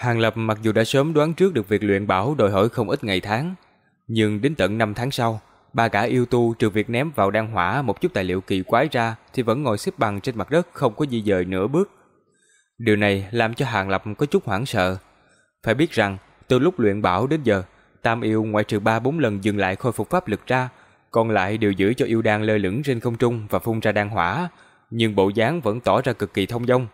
Hàng Lập mặc dù đã sớm đoán trước được việc luyện bảo đòi hỏi không ít ngày tháng, nhưng đến tận 5 tháng sau, ba gã yêu tu trừ việc ném vào đan hỏa một chút tài liệu kỳ quái ra thì vẫn ngồi xếp bằng trên mặt đất không có di dời nửa bước. Điều này làm cho Hàng Lập có chút hoảng sợ. Phải biết rằng, từ lúc luyện bảo đến giờ, Tam yêu ngoại trừ 3-4 lần dừng lại khôi phục pháp lực ra, còn lại đều giữ cho yêu đan lơ lửng trên không trung và phun ra đan hỏa, nhưng bộ dáng vẫn tỏ ra cực kỳ thông dong.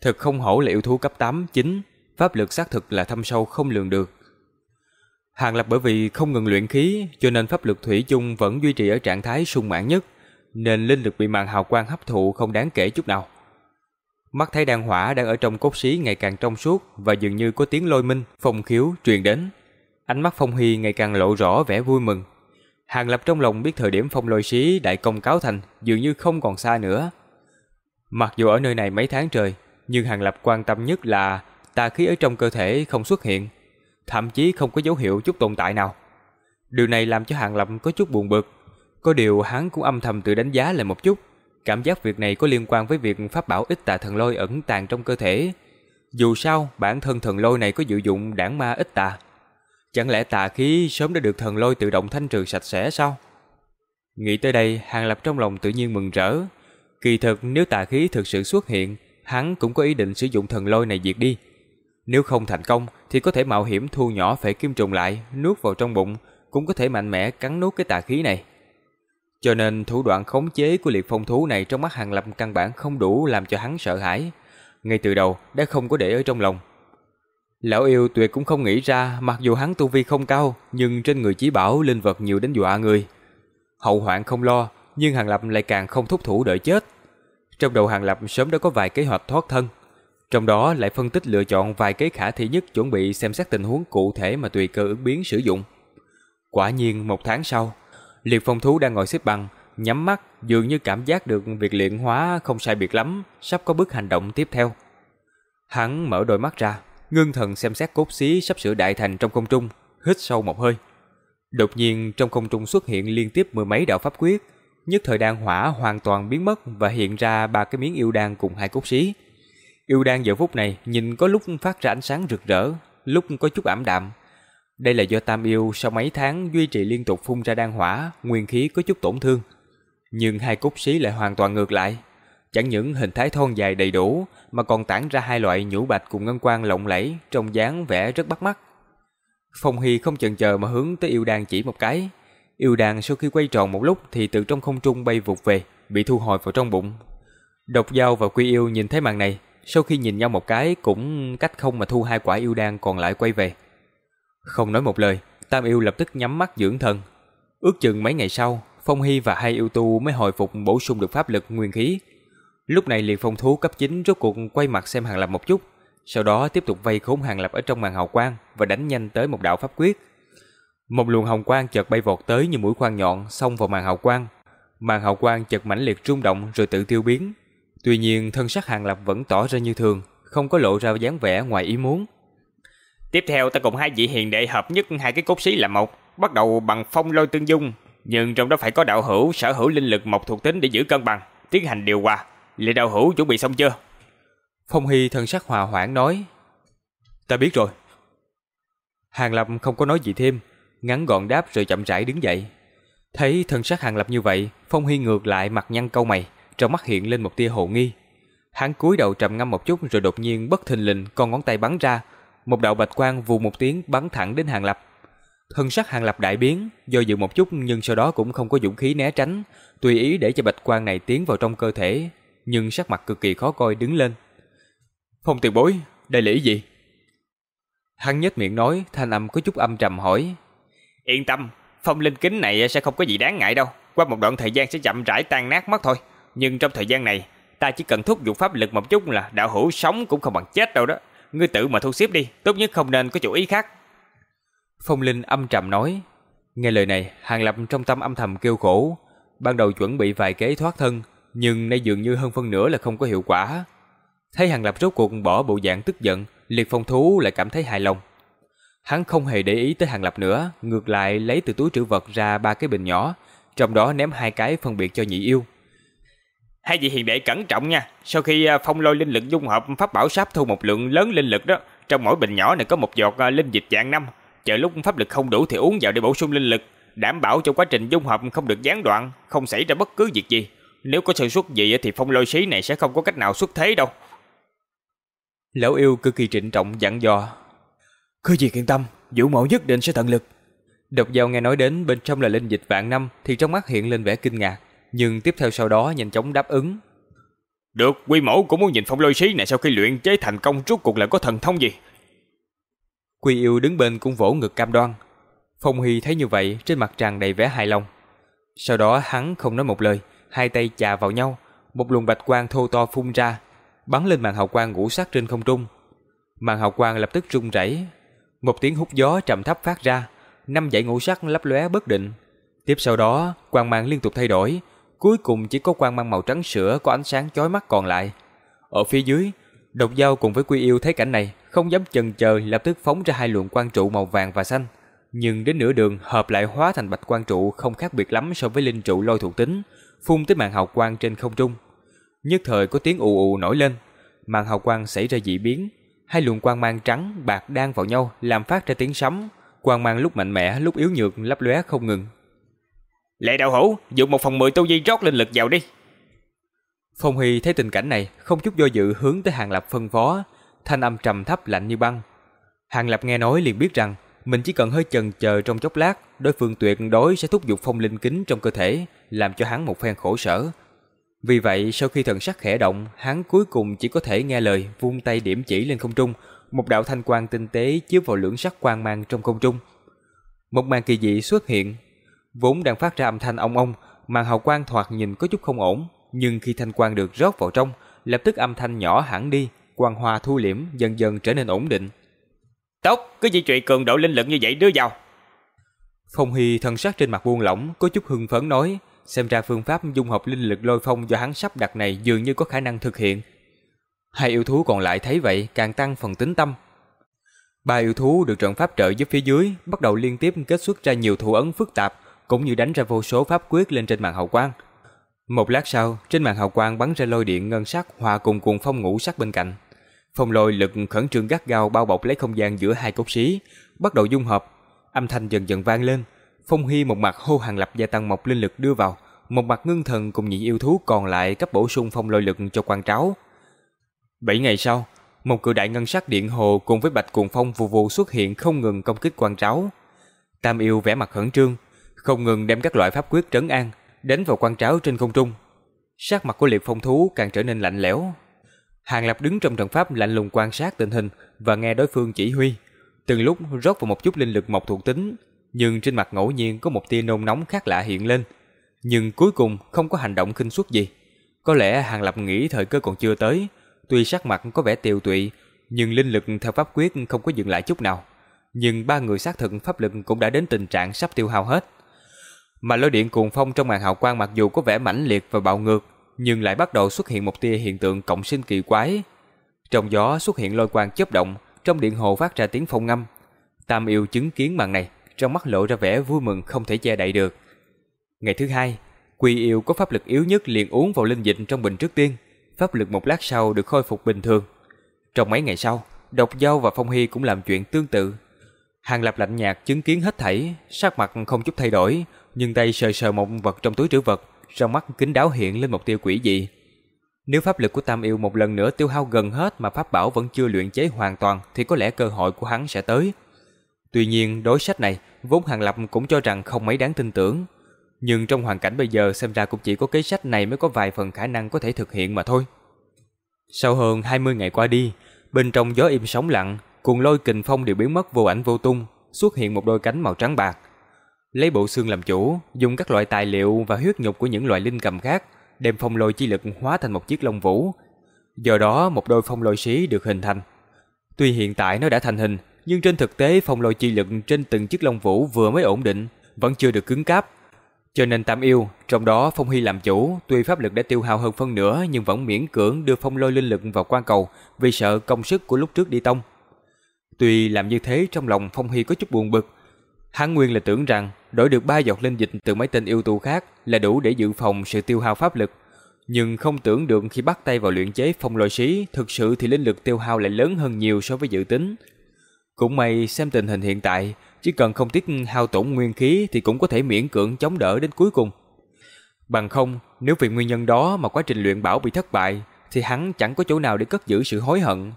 Thật không hổ là yêu thú cấp 8, 9, pháp lực xác thực là thâm sâu không lường được. Hàng Lập bởi vì không ngừng luyện khí, cho nên pháp lực thủy chung vẫn duy trì ở trạng thái sung mãn nhất, nên linh lực bị màn hào quang hấp thụ không đáng kể chút nào. Mắt thấy đan hỏa đang ở trong cốt xí ngày càng trong suốt và dường như có tiếng lôi minh, phong khiếu truyền đến. Ánh mắt Phong Hy ngày càng lộ rõ vẻ vui mừng. Hàng Lập trong lòng biết thời điểm phong lôi xí đại công cáo thành dường như không còn xa nữa. Mặc dù ở nơi này mấy tháng trời, nhưng Hàng Lập quan tâm nhất là tà khí ở trong cơ thể không xuất hiện, thậm chí không có dấu hiệu chút tồn tại nào. Điều này làm cho Hàng Lập có chút buồn bực. Có điều hắn cũng âm thầm tự đánh giá lại một chút. Cảm giác việc này có liên quan với việc pháp bảo ít tà thần lôi ẩn tàng trong cơ thể. Dù sao, bản thân thần lôi này có dự dụng đảng ma ít tà. Chẳng lẽ tà khí sớm đã được thần lôi tự động thanh trừ sạch sẽ sao? Nghĩ tới đây, Hàng Lập trong lòng tự nhiên mừng rỡ. Kỳ thực nếu tà khí thực sự xuất hiện, hắn cũng có ý định sử dụng thần lôi này diệt đi. Nếu không thành công thì có thể mạo hiểm thu nhỏ phệ kim trùng lại, nuốt vào trong bụng, cũng có thể mạnh mẽ cắn nuốt cái tà khí này. Cho nên thủ đoạn khống chế của liệt phong thú này trong mắt Hàng Lập căn bản không đủ làm cho hắn sợ hãi. Ngay từ đầu đã không có để ở trong lòng. Lão yêu tuyệt cũng không nghĩ ra mặc dù hắn tu vi không cao nhưng trên người chí bảo linh vật nhiều đến dọa người. Hậu hoạn không lo nhưng Hàng Lập lại càng không thúc thủ đợi chết. Trong đầu Hàng Lập sớm đã có vài kế hoạch thoát thân. Trong đó lại phân tích lựa chọn vài kế khả thi nhất chuẩn bị xem xét tình huống cụ thể mà tùy cơ ứng biến sử dụng. Quả nhiên một tháng sau, liệt phong thú đang ngồi xếp bằng, nhắm mắt dường như cảm giác được việc luyện hóa không sai biệt lắm, sắp có bước hành động tiếp theo. Hắn mở đôi mắt ra, ngưng thần xem xét cốt xí sắp sửa đại thành trong không trung, hít sâu một hơi. Đột nhiên trong không trung xuất hiện liên tiếp mười mấy đạo pháp quyết, nhất thời đan hỏa hoàn toàn biến mất và hiện ra ba cái miếng yêu đan cùng hai cốt xí. Yêu đan giờ phút này nhìn có lúc phát ra ánh sáng rực rỡ, lúc có chút ảm đạm. Đây là do Tam yêu sau mấy tháng duy trì liên tục phun ra đan hỏa, nguyên khí có chút tổn thương. Nhưng hai cốt xí lại hoàn toàn ngược lại. Chẳng những hình thái thon dài đầy đủ, mà còn tản ra hai loại nhũ bạch cùng ngân quang lộng lẫy, trong dáng vẻ rất bắt mắt. Phong Hy không chần chờ mà hướng tới yêu đan chỉ một cái. Yêu đan sau khi quay tròn một lúc thì từ trong không trung bay vụt về, bị thu hồi vào trong bụng. Độc Giao và Quy Yêu nhìn thấy màn này, sau khi nhìn nhau một cái cũng cách không mà thu hai quả yêu đan còn lại quay về. Không nói một lời, Tam Yêu lập tức nhắm mắt dưỡng thần. Ước chừng mấy ngày sau, Phong Hy và hai yêu tu mới hồi phục bổ sung được pháp lực nguyên khí. Lúc này liền phong thú cấp 9 rốt cuộc quay mặt xem Hàng Lập một chút, sau đó tiếp tục vây khốn Hàng Lập ở trong màn hào quang và đánh nhanh tới một đạo pháp quyết. Một luồng hồng quang chợt bay vọt tới như mũi khoan nhọn xông vào màn hào quang. Màn hào quang chợt mãnh liệt rung động rồi tự tiêu biến, Tuy nhiên thân sắc Hàng Lập vẫn tỏ ra như thường, không có lộ ra dáng vẻ ngoài ý muốn. Tiếp theo ta cùng hai vị hiền đệ hợp nhất hai cái cốt xí là một, bắt đầu bằng phong lôi tương dung, nhưng trong đó phải có đạo hữu sở hữu linh lực một thuộc tính để giữ cân bằng, tiến hành điều hòa. Lệ đạo hữu chuẩn bị xong chưa? Phong Hy thân sắc hòa hoãn nói. Ta biết rồi. Hàng Lập không có nói gì thêm, ngắn gọn đáp rồi chậm rãi đứng dậy. Thấy thân sắc Hàng Lập như vậy, Phong Hy ngược lại mặt nhăn câu mày trong mắt hiện lên một tia hồ nghi. Hắn cúi đầu trầm ngâm một chút rồi đột nhiên bất thình lình con ngón tay bắn ra, một đạo bạch quang vù một tiếng bắn thẳng đến Hàng Lập. Thân sắc Hàng Lập đại biến, do dự một chút nhưng sau đó cũng không có dũng khí né tránh, tùy ý để cho bạch quang này tiến vào trong cơ thể, nhưng sắc mặt cực kỳ khó coi đứng lên. Phong tiền bối, đây là ý gì? Hắn nhếch miệng nói, thanh âm có chút âm trầm hỏi. Yên tâm, phong linh kính này sẽ không có gì đáng ngại đâu, qua một đoạn thời gian sẽ chậm rãi tan nát mất thôi nhưng trong thời gian này, ta chỉ cần thúc giục pháp lực một chút là đạo hữu sống cũng không bằng chết đâu đó. Ngươi tự mà thu xếp đi, tốt nhất không nên có chủ ý khác. Phong Linh âm trầm nói. Nghe lời này, Hàng Lập trong tâm âm thầm kêu khổ. Ban đầu chuẩn bị vài kế thoát thân, nhưng nay dường như hơn phân nửa là không có hiệu quả. Thấy Hàng Lập rốt cuộc bỏ bộ dạng tức giận, liệt phong thú lại cảm thấy hài lòng. Hắn không hề để ý tới Hàng Lập nữa, ngược lại lấy từ túi trữ vật ra ba cái bình nhỏ, trong đó ném hai cái phân biệt cho nhị yêu. Hai vị hiền đệ cẩn trọng nha, sau khi à, phong lôi linh lực dung hợp pháp bảo sáp thu một lượng lớn linh lực đó, trong mỗi bình nhỏ này có một giọt à, linh dịch dạng năm, chờ lúc pháp lực không đủ thì uống vào để bổ sung linh lực, đảm bảo cho quá trình dung hợp không được gián đoạn, không xảy ra bất cứ việc gì. Nếu có sự xuất gì thì phong lôi xí này sẽ không có cách nào xuất thế đâu. Lão yêu cực kỳ trịnh trọng dặn dò. Cứ việc yên tâm, vũ mẫu nhất định sẽ tận lực. Độc giao nghe nói đến bên trong là linh dịch vạn năm thì trong mắt hiện lên vẻ kinh ngạc, nhưng tiếp theo sau đó nhanh chóng đáp ứng. Được, quy mẫu cũng muốn nhìn phong lôi xí này sau khi luyện chế thành công rốt cuộc là có thần thông gì. Quy yêu đứng bên cũng vỗ ngực cam đoan. Phong Huy thấy như vậy trên mặt tràn đầy vẻ hài lòng. Sau đó hắn không nói một lời, hai tay chà vào nhau, một luồng bạch quang thô to phun ra, bắn lên màn hào quang ngũ sắc trên không trung. Màn hào quang lập tức rung rẩy, một tiếng hút gió trầm thấp phát ra, năm dãy ngũ sắc lấp lóe bất định. Tiếp sau đó, quang mang liên tục thay đổi, cuối cùng chỉ có quang mang màu trắng sữa có ánh sáng chói mắt còn lại. Ở phía dưới, Độc Dao cùng với Quy Yêu thấy cảnh này, không dám chần chờ lập tức phóng ra hai luồng quang trụ màu vàng và xanh, nhưng đến nửa đường hợp lại hóa thành bạch quang trụ không khác biệt lắm so với linh trụ lôi thuộc tính, phun tới màn hào quang trên không trung. Nhất thời có tiếng ù ù nổi lên, màn hào quang xảy ra dị biến, hai luồng quang mang trắng bạc đan vào nhau làm phát ra tiếng sấm, quang mang lúc mạnh mẽ lúc yếu nhược lấp lóe không ngừng. Lệ đạo hữu, dùng một phần mười tu vi rót linh lực vào đi. Phong Huy thấy tình cảnh này, không chút do dự hướng tới Hàng Lập phân phó, thanh âm trầm thấp lạnh như băng. Hàng Lập nghe nói liền biết rằng mình chỉ cần hơi chần chờ trong chốc lát, đối phương tuyệt đối sẽ thúc giục phong linh kính trong cơ thể, làm cho hắn một phen khổ sở. Vì vậy, sau khi thần sắc khẽ động, hắn cuối cùng chỉ có thể nghe lời, vung tay điểm chỉ lên không trung, một đạo thanh quang tinh tế chiếu vào lưỡng sắc quang mang trong không trung. Một màn kỳ dị xuất hiện, vốn đang phát ra âm thanh ong ong, màn hào quang thoạt nhìn có chút không ổn, nhưng khi thanh quang được rót vào trong, lập tức âm thanh nhỏ hẳn đi, quang hoa thu liễm dần dần trở nên ổn định. Tốt, cứ di chuyển cường độ linh lực như vậy đưa vào. Phong Hy thân sắc trên mặt buông lỏng, có chút hưng phấn nói, xem ra phương pháp dung hợp linh lực lôi phong do hắn sắp đặt này dường như có khả năng thực hiện. Hai yêu thú còn lại thấy vậy càng tăng phần tính tâm. Ba yêu thú được trận pháp trợ giúp phía dưới bắt đầu liên tiếp kết xuất ra nhiều thủ ấn phức tạp, cũng như đánh ra vô số pháp quyết lên trên màn hào quang. Một lát sau, trên màn hào quang bắn ra lôi điện ngân sắc hòa cùng cuồng phong ngũ sắc bên cạnh. Phong lôi lực khẩn trương gắt gao bao bọc lấy không gian giữa hai cốt xí, bắt đầu dung hợp. Âm thanh dần dần vang lên. Phong Hy một mặt hô hàng lập gia tăng một linh lực đưa vào, một mặt ngưng thần cùng nhị yêu thú còn lại cấp bổ sung phong lôi lực cho quan tráo. Bảy ngày sau, một cự đại ngân sắc điện hồ cùng với bạch cuồng phong vù vù xuất hiện không ngừng công kích quan tráo. Tam yêu vẻ mặt khẩn trương, không ngừng đem các loại pháp quyết trấn an, đánh vào quan tráo trên không trung. Sắc mặt của liệt phong thú càng trở nên lạnh lẽo, Hàng Lập đứng trong trận pháp lạnh lùng quan sát tình hình và nghe đối phương chỉ huy. Từng lúc rót vào một chút linh lực mộc thuộc tính, nhưng trên mặt ngẫu nhiên có một tia nôn nóng khác lạ hiện lên. Nhưng cuối cùng không có hành động khinh suất gì. Có lẽ Hàng Lập nghĩ thời cơ còn chưa tới, tuy sắc mặt có vẻ tiều tụy, nhưng linh lực theo pháp quyết không có dừng lại chút nào. Nhưng ba người xác thực pháp lực cũng đã đến tình trạng sắp tiêu hao hết. Mà lôi điện cuồng phong trong màn hào quang mặc dù có vẻ mãnh liệt và bạo ngược, nhưng lại bắt đầu xuất hiện một tia hiện tượng cộng sinh kỳ quái. Trong gió xuất hiện lôi quang chớp động, trong điện hồ phát ra tiếng phong ngâm. Tam yêu chứng kiến màn này, trong mắt lộ ra vẻ vui mừng không thể che đậy được. Ngày thứ hai, quỳ yêu có pháp lực yếu nhất liền uống vào linh dịch trong bình trước tiên, pháp lực một lát sau được khôi phục bình thường. Trong mấy ngày sau, Độc Dâu và Phong Hy cũng làm chuyện tương tự. Hàng Lập lạnh nhạt chứng kiến hết thảy, sắc mặt không chút thay đổi, nhưng tay sờ sờ một vật trong túi trữ vật, trong mắt kính đáo hiện lên một tia quỷ dị. Nếu pháp lực của Tam Yêu một lần nữa tiêu hao gần hết mà pháp bảo vẫn chưa luyện chế hoàn toàn thì có lẽ cơ hội của hắn sẽ tới. Tuy nhiên, đối sách này, vốn Hàng Lập cũng cho rằng không mấy đáng tin tưởng. Nhưng trong hoàn cảnh bây giờ xem ra cũng chỉ có kế sách này mới có vài phần khả năng có thể thực hiện mà thôi. Sau hơn 20 ngày qua đi, bên trong gió im sóng lặng, cuồng lôi kình phong đều biến mất vô ảnh vô tung, xuất hiện một đôi cánh màu trắng bạc, Lấy bộ xương làm chủ, dùng các loại tài liệu và huyết nhục của những loại linh cầm khác, đem phong lôi chi lực hóa thành một chiếc lông vũ. Do đó một đôi phong lôi xí được hình thành. Tuy hiện tại nó đã thành hình, nhưng trên thực tế phong lôi chi lực trên từng chiếc lông vũ vừa mới ổn định, vẫn chưa được cứng cáp. Cho nên Tam Yêu, trong đó Phong Hy làm chủ, tuy pháp lực đã tiêu hao hơn phân nửa nhưng vẫn miễn cưỡng đưa phong lôi linh lực vào quan cầu vì sợ công sức của lúc trước đi tông. Tuy làm như thế trong lòng Phong Hy có chút buồn bực, Hắn nguyên là tưởng rằng đổi được ba giọt linh dịch từ mấy tên yêu tu khác là đủ để dự phòng sự tiêu hao pháp lực. nhưng không tưởng được khi bắt tay vào luyện chế phong lôi xí, thực sự thì linh lực tiêu hao lại lớn hơn nhiều so với dự tính. Cũng may xem tình hình hiện tại, chỉ cần không tiết hao tổn nguyên khí thì cũng có thể miễn cưỡng chống đỡ đến cuối cùng. Bằng không, nếu vì nguyên nhân đó mà quá trình luyện bảo bị thất bại, thì hắn chẳng có chỗ nào để cất giữ sự hối hận.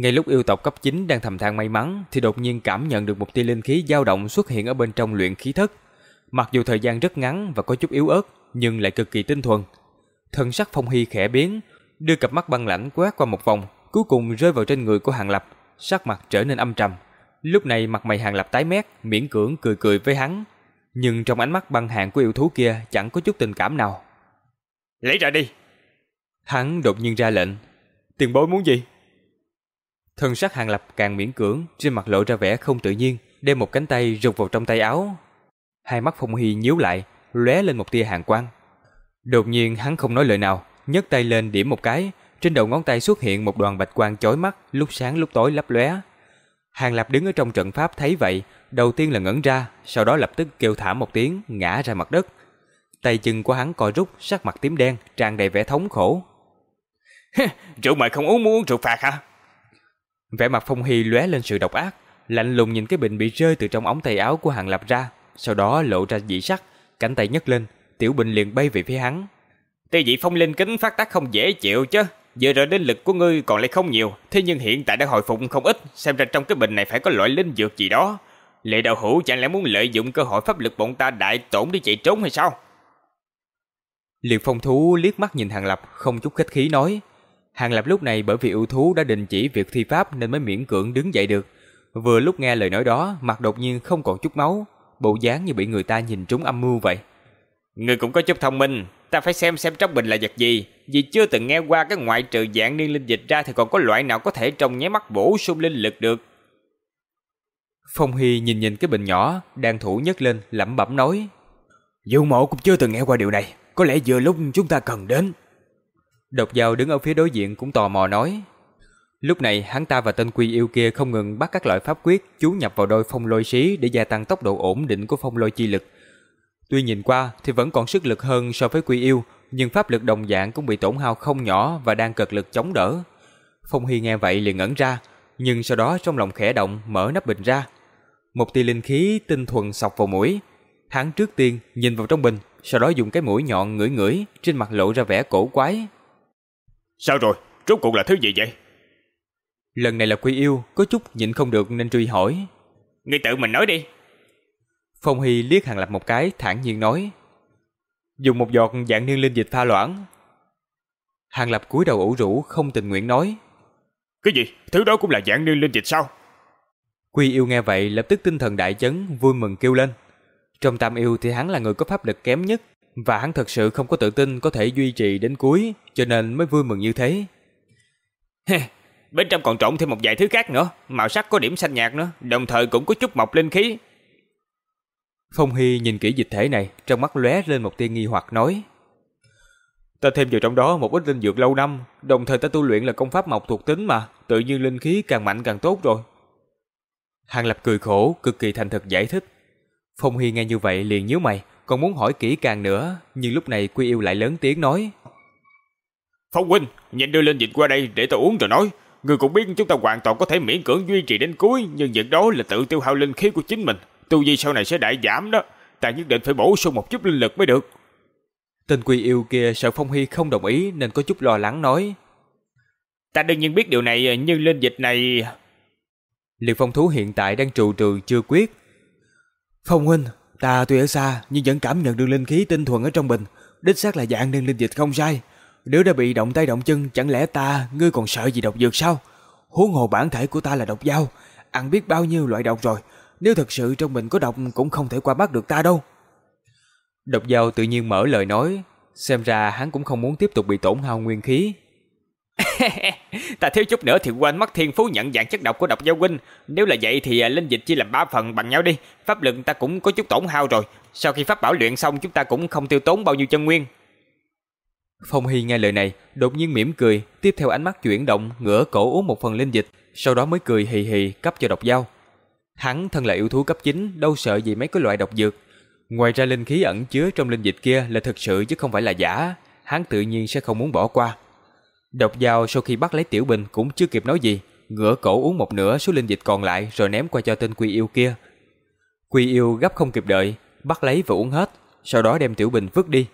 Ngay lúc yêu tộc cấp 9 đang thầm than may mắn thì đột nhiên cảm nhận được một tia linh khí dao động xuất hiện ở bên trong luyện khí thất. Mặc dù thời gian rất ngắn và có chút yếu ớt, nhưng lại cực kỳ tinh thuần. Thân sắc Phong Hy khẽ biến, đưa cặp mắt băng lãnh quét qua một vòng, cuối cùng rơi vào trên người của Hàng Lập, sắc mặt trở nên âm trầm. Lúc này mặt mày Hàng Lập tái mét, miễn cưỡng cười cười với hắn, nhưng trong ánh mắt băng hàng của yêu thú kia chẳng có chút tình cảm nào. Lấy ra đi. Hắn đột nhiên ra lệnh. Tiền bối muốn gì? Thân sắc Hàng Lập càng miễn cưỡng, trên mặt lộ ra vẻ không tự nhiên, đem một cánh tay rụt vào trong tay áo. Hai mắt Phong Hy nhíu lại, lóe lên một tia hàn quang. Đột nhiên hắn không nói lời nào, nhấc tay lên điểm một cái, trên đầu ngón tay xuất hiện một đoàn bạch quang chói mắt, lúc sáng lúc tối lấp lóe. Hàng Lập đứng ở trong trận pháp thấy vậy, đầu tiên là ngẩn ra, sau đó lập tức kêu thảm một tiếng, ngã ra mặt đất. Tay chân của hắn co rút, sắc mặt tím đen, tràn đầy vẻ thống khổ. rượu mời không uống muốn uống rượu phạt hả? Vẻ mặt Phong Hy lóe lên sự độc ác, lạnh lùng nhìn cái bình bị rơi từ trong ống tay áo của Hàng Lập ra, sau đó lộ ra dị sắc, cánh tay nhấc lên, tiểu bình liền bay về phía hắn. Tuy vị phong linh kính phát tác không dễ chịu chứ, giờ rồi đến lực của ngươi còn lại không nhiều, thế nhưng hiện tại đã hồi phục không ít, xem ra trong cái bình này phải có loại linh dược gì đó. Lệ đạo hữu chẳng lẽ muốn lợi dụng cơ hội pháp lực bọn ta đại tổn đi chạy trốn hay sao? Liệt phong thú liếc mắt nhìn Hàng Lập không chút khách khí nói. Hàng Lập lúc này bởi vì ưu thú đã đình chỉ việc thi pháp nên mới miễn cưỡng đứng dậy được. Vừa lúc nghe lời nói đó, mặt đột nhiên không còn chút máu, bộ dáng như bị người ta nhìn trúng âm mưu vậy. Người cũng có chút thông minh, ta phải xem xem trong bình là vật gì, vì chưa từng nghe qua cái ngoại trừ dạng niên linh dịch ra thì còn có loại nào có thể trong nháy mắt bổ sung linh lực được. Phong Hy nhìn nhìn cái bình nhỏ, đang thủ nhấc lên, lẩm bẩm nói. Dù mộ cũng chưa từng nghe qua điều này, có lẽ vừa lúc chúng ta cần đến. Độc dao đứng ở phía đối diện cũng tò mò nói. Lúc này hắn ta và tên quy yêu kia không ngừng bắt các loại pháp quyết chú nhập vào đôi phong lôi xí để gia tăng tốc độ ổn định của phong lôi chi lực. Tuy nhìn qua thì vẫn còn sức lực hơn so với quy yêu, nhưng pháp lực đồng dạng cũng bị tổn hao không nhỏ và đang cực lực chống đỡ. Phong Hy nghe vậy liền ngẩn ra, nhưng sau đó trong lòng khẽ động mở nắp bình ra. Một tia linh khí tinh thuần sọc vào mũi. Hắn trước tiên nhìn vào trong bình, sau đó dùng cái mũi nhọn ngửi ngửi, trên mặt lộ ra vẻ cổ quái. Sao rồi? Rốt cuộc là thứ gì vậy? Lần này là quy yêu, có chút nhịn không được nên truy hỏi. Ngươi tự mình nói đi. Phong Hy liếc Hàng Lập một cái, thản nhiên nói. Dùng một giọt dạng niên linh dịch pha loãng. Hàng Lập cúi đầu ủ rũ, không tình nguyện nói. Cái gì? Thứ đó cũng là dạng niên linh dịch sao? Quy yêu nghe vậy lập tức tinh thần đại chấn, vui mừng kêu lên. Trong tam yêu thì hắn là người có pháp lực kém nhất, và hắn thật sự không có tự tin có thể duy trì đến cuối, cho nên mới vui mừng như thế. Bên trong còn trộn thêm một vài thứ khác nữa, màu sắc có điểm xanh nhạt nữa, đồng thời cũng có chút mọc linh khí. Phong Hy nhìn kỹ dịch thể này, trong mắt lóe lên một tia nghi hoặc nói. Ta thêm vào trong đó một ít linh dược lâu năm, đồng thời ta tu luyện là công pháp mộc thuộc tính mà, tự nhiên linh khí càng mạnh càng tốt rồi. Hàng Lập cười khổ, cực kỳ thành thật giải thích. Phong Hy nghe như vậy liền nhíu mày, còn muốn hỏi kỹ càng nữa, nhưng lúc này Quy Yêu lại lớn tiếng nói. Phong huynh, nhìn đưa lên dịch qua đây để ta uống rồi nói. Người cũng biết chúng ta hoàn toàn có thể miễn cưỡng duy trì đến cuối, nhưng việc đó là tự tiêu hao linh khí của chính mình. Tu vi sau này sẽ đại giảm đó, ta nhất định phải bổ sung một chút linh lực mới được. Tên Quy Yêu kia sợ Phong Hy không đồng ý nên có chút lo lắng nói. Ta đương nhiên biết điều này, nhưng linh dịch này... Liệt phong thú hiện tại đang trù trừ chưa quyết. Phong huynh, ta tuy ở xa nhưng vẫn cảm nhận được linh khí tinh thuần ở trong bình, đích xác là dạng nên linh dịch không sai. Nếu đã bị động tay động chân, chẳng lẽ ta, ngươi còn sợ gì độc dược sao? Huống hồ bản thể của ta là độc dao, ăn biết bao nhiêu loại độc rồi, nếu thật sự trong mình có độc cũng không thể qua bắt được ta đâu. Độc dao tự nhiên mở lời nói, xem ra hắn cũng không muốn tiếp tục bị tổn hao nguyên khí. ta thiếu chút nữa thì quên mất thiên phú nhận dạng chất độc của độc giao huynh. Nếu là vậy thì à, linh dịch chia làm ba phần bằng nhau đi. Pháp lực ta cũng có chút tổn hao rồi. Sau khi pháp bảo luyện xong chúng ta cũng không tiêu tốn bao nhiêu chân nguyên. Phong Hy nghe lời này, đột nhiên mỉm cười, tiếp theo ánh mắt chuyển động, ngửa cổ uống một phần linh dịch, sau đó mới cười hì hì cấp cho độc dao. Hắn thân là yêu thú cấp 9, đâu sợ gì mấy cái loại độc dược. Ngoài ra linh khí ẩn chứa trong linh dịch kia là thực sự chứ không phải là giả. hắn tự nhiên sẽ không muốn bỏ qua. Độc dao sau khi bắt lấy Tiểu Bình cũng chưa kịp nói gì, ngửa cổ uống một nửa số linh dịch còn lại rồi ném qua cho tên Quy Yêu kia. Quy Yêu gấp không kịp đợi, bắt lấy và uống hết, sau đó đem Tiểu Bình vứt đi.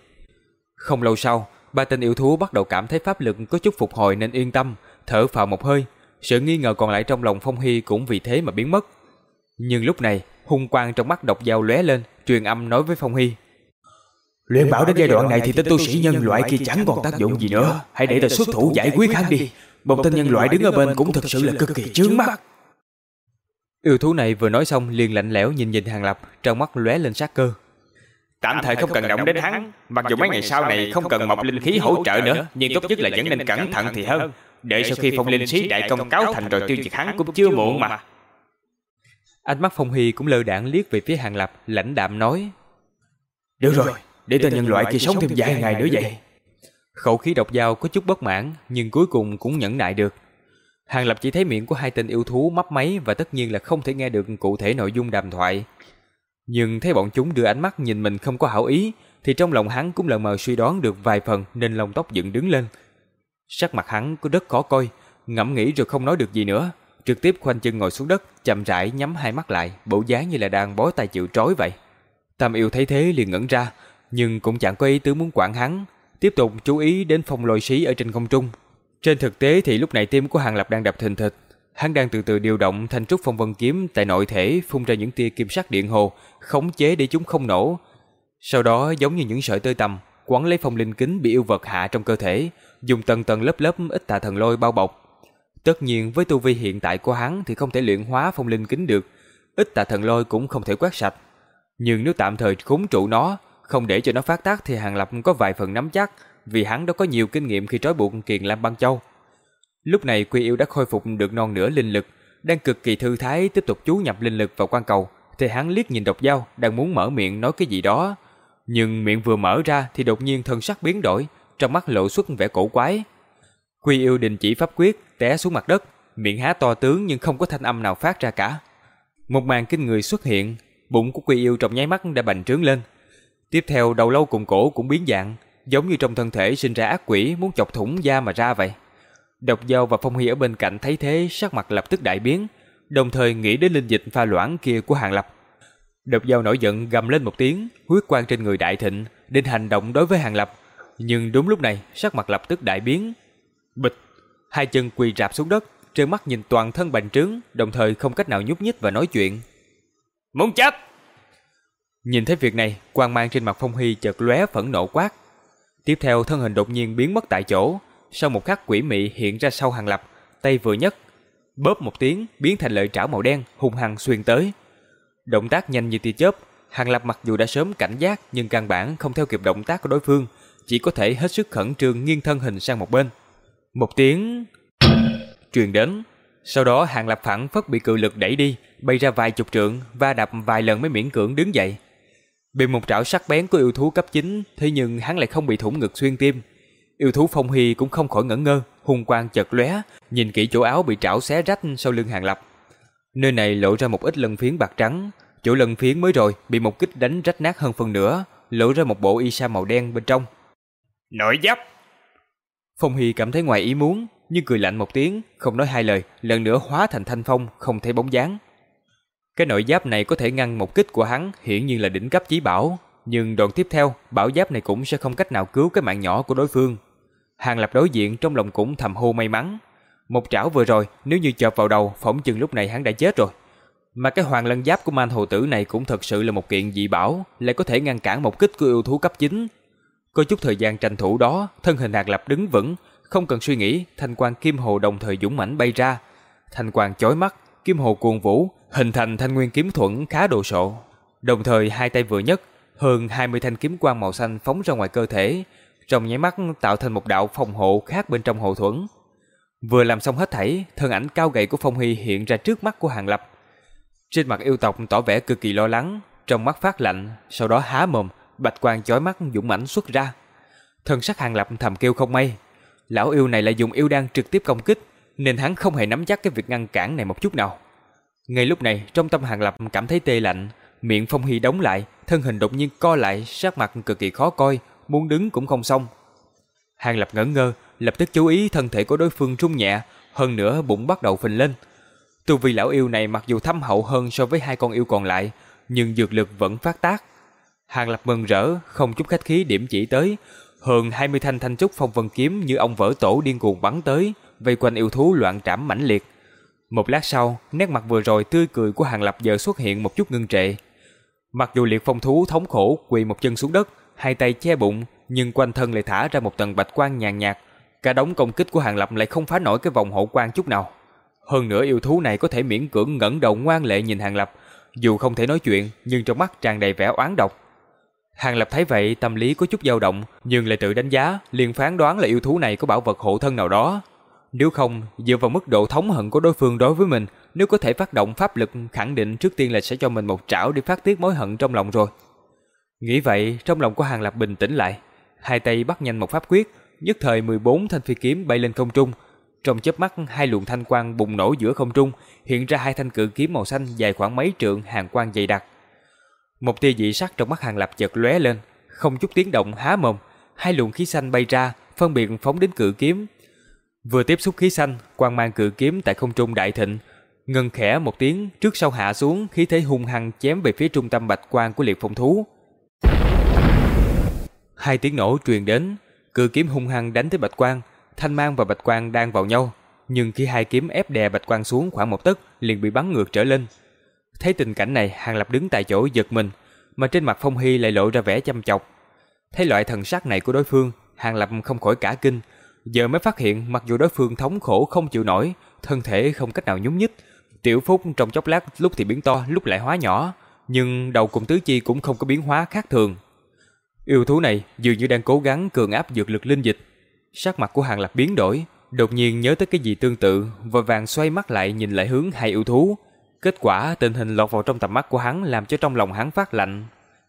Không lâu sau, ba tên yêu thú bắt đầu cảm thấy pháp lực có chút phục hồi nên yên tâm, thở phào một hơi, sự nghi ngờ còn lại trong lòng Phong Hy cũng vì thế mà biến mất. Nhưng lúc này, hung quang trong mắt độc dao lóe lên, truyền âm nói với Phong Hy. Luyện bảo đến giai đoạn này thì tên tu sĩ nhân loại kia chẳng còn tác dụng gì nữa. Hãy để ta xuất thủ giải quyết hắn đi. Một tên nhân loại đứng ở bên cũng thực sự là cực kỳ chướng mắt. Yêu thú này vừa nói xong liền lạnh lẽo nhìn nhìn Hàng Lập, trong mắt lóe lên sát cơ. Tạm thời không cần động đến hắn, mặc dù mấy ngày sau này không cần một linh khí hỗ trợ nữa, nhưng tốt nhất là vẫn nên cẩn thận thì hơn. Để sau khi phong linh sĩ đại công cáo thành rồi tiêu diệt hắn cũng chưa muộn mà. Ánh mắt Phong Hy cũng lơ đãng liếc về phía Hàng Lập, lãnh đạm nói. Được rồi, để tên nhân loại kia sống thêm vài ngày nữa vậy. Khẩu khí độc dao có chút bất mãn, nhưng cuối cùng cũng nhẫn nại được. Hàng Lập chỉ thấy miệng của hai tên yêu thú mấp máy và tất nhiên là không thể nghe được cụ thể nội dung đàm thoại. Nhưng thấy bọn chúng đưa ánh mắt nhìn mình không có hảo ý, thì trong lòng hắn cũng lờ mờ suy đoán được vài phần nên lông tóc dựng đứng lên. Sắc mặt hắn có rất khó coi, ngẫm nghĩ rồi không nói được gì nữa, trực tiếp khoanh chân ngồi xuống đất, chậm rãi nhắm hai mắt lại, bộ dáng như là đang bó tay chịu trói vậy. Tam yêu thấy thế liền ngẩn ra, nhưng cũng chẳng có ý tứ muốn quản hắn, tiếp tục chú ý đến phong lôi xí ở trên không trung. Trên thực tế thì lúc này tim của Hàng Lập đang đập thình thịch, hắn đang từ từ điều động thanh trúc phong vân kiếm tại nội thể phun ra những tia kim sắc điện hồ, khống chế để chúng không nổ. Sau đó giống như những sợi tơ tầm, quấn lấy phong linh kính bị yêu vật hạ trong cơ thể, dùng tầng tầng lớp lớp ít tà thần lôi bao bọc. Tất nhiên với tu vi hiện tại của hắn thì không thể luyện hóa phong linh kính được, ít tà thần lôi cũng không thể quét sạch. Nhưng nếu tạm thời khống trụ nó, không để cho nó phát tác thì Hàng Lập có vài phần nắm chắc, vì hắn đã có nhiều kinh nghiệm khi trói buộc Kiền Lam Băng Châu. Lúc này Quy Yêu đã khôi phục được non nửa linh lực, đang cực kỳ thư thái tiếp tục chú nhập linh lực vào quan cầu, thì hắn liếc nhìn độc dao đang muốn mở miệng nói cái gì đó, nhưng miệng vừa mở ra thì đột nhiên thân sắc biến đổi, trong mắt lộ xuất vẻ cổ quái. Quy Yêu đình chỉ pháp quyết, té xuống mặt đất, miệng há to tướng nhưng không có thanh âm nào phát ra cả. Một màn kinh người xuất hiện, bụng của Quy Yêu trong nháy mắt đã bành trướng lên. Tiếp theo đầu lâu cùng cổ cũng biến dạng, giống như trong thân thể sinh ra ác quỷ muốn chọc thủng da mà ra vậy. Độc Giao và Phong Hy ở bên cạnh thấy thế, sắc mặt lập tức đại biến, đồng thời nghĩ đến linh dịch pha loãng kia của Hàng Lập. Độc Giao nổi giận gầm lên một tiếng, huyết quang trên người đại thịnh, định hành động đối với Hàng Lập. Nhưng đúng lúc này, sắc mặt lập tức đại biến. Bịch, hai chân quỳ rạp xuống đất, trơ mắt nhìn toàn thân bành trướng, đồng thời không cách nào nhúc nhích và nói chuyện. Muốn chết! Nhìn thấy việc này, quang mang trên mặt Phong Hy chợt lóe phẫn nộ quát. Tiếp theo thân hình đột nhiên biến mất tại chỗ, sau một khắc quỷ mị hiện ra sau hàng lập, tay vừa nhấc, bóp một tiếng biến thành lợi trảo màu đen hung hăng xuyên tới. Động tác nhanh như tia chớp, hàng lập mặc dù đã sớm cảnh giác nhưng căn bản không theo kịp động tác của đối phương, chỉ có thể hết sức khẩn trương nghiêng thân hình sang một bên. Một tiếng truyền đến, sau đó hàng lập phẳng phất bị cự lực đẩy đi, bay ra vài chục trượng, va đập vài lần mới miễn cưỡng đứng dậy. Bị một trảo sắc bén của yêu thú cấp 9, thế nhưng hắn lại không bị thủng ngực xuyên tim. Yêu thú Phong Hy cũng không khỏi ngẩn ngơ, hung quang chợt lóe, nhìn kỹ chỗ áo bị trảo xé rách sau lưng Hàng Lập. Nơi này lộ ra một ít lân phiến bạc trắng, chỗ lân phiến mới rồi bị một kích đánh rách nát hơn phần nửa, lộ ra một bộ y sa màu đen bên trong. Nội giáp. Phong Hy cảm thấy ngoài ý muốn, nhưng cười lạnh một tiếng, không nói hai lời, lần nữa hóa thành thanh phong, không thấy bóng dáng. Cái nội giáp này có thể ngăn một kích của hắn, hiển nhiên là đỉnh cấp chí bảo, nhưng đoạn tiếp theo, bảo giáp này cũng sẽ không cách nào cứu cái mạng nhỏ của đối phương. Hàng Lập đối diện trong lòng cũng thầm hô may mắn. Một trảo vừa rồi, nếu như chộp vào đầu, phỏng chừng lúc này hắn đã chết rồi. Mà cái hoàng lân giáp của man hồ tử này cũng thật sự là một kiện dị bảo, lại có thể ngăn cản một kích của yêu thú cấp 9. Có chút thời gian tranh thủ đó, thân hình Hàng Lập đứng vững, không cần suy nghĩ, thanh quang kim hồ đồng thời dũng mãnh bay ra. Thanh quang chói mắt, kim hồ cuồng vũ, hình thành thanh nguyên kiếm thuẫn khá đồ sộ. Đồng thời hai tay vừa nhất, hơn 20 thanh kiếm quang màu xanh phóng ra ngoài cơ thể, trong nháy mắt tạo thành một đạo phòng hộ khác bên trong hộ thuẫn. Vừa làm xong hết thảy, thân ảnh cao gầy của Phong Hy hiện ra trước mắt của Hàng Lập. Trên mặt yêu tộc tỏ vẻ cực kỳ lo lắng, trong mắt phát lạnh, sau đó há mồm, bạch quang chói mắt dũng mãnh xuất ra. Thân sắc Hàng Lập thầm kêu không may, lão yêu này lại dùng yêu đan trực tiếp công kích, nên hắn không hề nắm chắc cái việc ngăn cản này một chút nào. Ngay lúc này, trong tâm Hàng Lập cảm thấy tê lạnh, miệng Phong Hy đóng lại, thân hình đột nhiên co lại, sắc mặt cực kỳ khó coi, muốn đứng cũng không xong. Hàng Lập ngẩn ngơ, lập tức chú ý thân thể của đối phương trung nhẹ, hơn nữa bụng bắt đầu phình lên. Tu vi lão yêu này mặc dù thâm hậu hơn so với hai con yêu còn lại, nhưng dược lực vẫn phát tác. Hàng Lập mừng rỡ, không chút khách khí điểm chỉ tới, hơn 20 thanh thanh trúc phong vân kiếm như ông vỡ tổ điên cuồng bắn tới, vây quanh yêu thú loạn trảm mãnh liệt. Một lát sau, nét mặt vừa rồi tươi cười của Hàng Lập giờ xuất hiện một chút ngưng trệ. Mặc dù liệt phong thú thống khổ quỳ một chân xuống đất, hai tay che bụng, nhưng quanh thân lại thả ra một tầng bạch quang nhàn nhạt. Cả đống công kích của Hàng Lập lại không phá nổi cái vòng hộ quang chút nào. Hơn nữa yêu thú này có thể miễn cưỡng ngẩng đầu ngoan lệ nhìn Hàng Lập, dù không thể nói chuyện nhưng trong mắt tràn đầy vẻ oán độc. Hàng Lập thấy vậy tâm lý có chút dao động, nhưng lại tự đánh giá, liền phán đoán là yêu thú này có bảo vật hộ thân nào đó. Nếu không, dựa vào mức độ thống hận của đối phương đối với mình, nếu có thể phát động pháp lực khẳng định trước tiên là sẽ cho mình một trảo để phát tiết mối hận trong lòng rồi. Nghĩ vậy, trong lòng của Hàng Lập bình tĩnh lại, hai tay bắt nhanh một pháp quyết, nhất thời 14 thanh phi kiếm bay lên không trung. Trong chớp mắt, hai luồng thanh quang bùng nổ giữa không trung, hiện ra hai thanh cự kiếm màu xanh dài khoảng mấy trượng hàng quang dày đặc. Một tia dị sắc trong mắt Hàng Lập chợt lóe lên, không chút tiếng động há mồm, hai luồng khí xanh bay ra, phân biệt phóng đến cự kiếm. Vừa tiếp xúc khí xanh, quang mang cự kiếm tại không trung đại thịnh, ngân khẽ một tiếng, trước sau hạ xuống, khí thế hung hăng chém về phía trung tâm bạch quang của liệt phong thú. Hai tiếng nổ truyền đến, cự kiếm hung hăng đánh tới bạch quang, thanh mang và bạch quang đang vào nhau, nhưng khi hai kiếm ép đè bạch quang xuống khoảng một tấc, liền bị bắn ngược trở lên. Thấy tình cảnh này, Hàng Lập đứng tại chỗ giật mình, mà trên mặt Phong Hy lại lộ ra vẻ chăm chọc. Thấy loại thần sắc này của đối phương, Hàng Lập không khỏi cả kinh, giờ mới phát hiện mặc dù đối phương thống khổ không chịu nổi, thân thể không cách nào nhúc nhích, tiểu phúc trong chốc lát lúc thì biến to, lúc lại hóa nhỏ, nhưng đầu cùng tứ chi cũng không có biến hóa khác thường. Yêu thú này dường như đang cố gắng cường áp dược lực linh dịch. Sắc mặt của Hàng Lập biến đổi, đột nhiên nhớ tới cái gì tương tự, vội vàng xoay mắt lại nhìn lại hướng hai yêu thú, Kết quả tình hình lọt vào trong tầm mắt của hắn làm cho trong lòng hắn phát lạnh.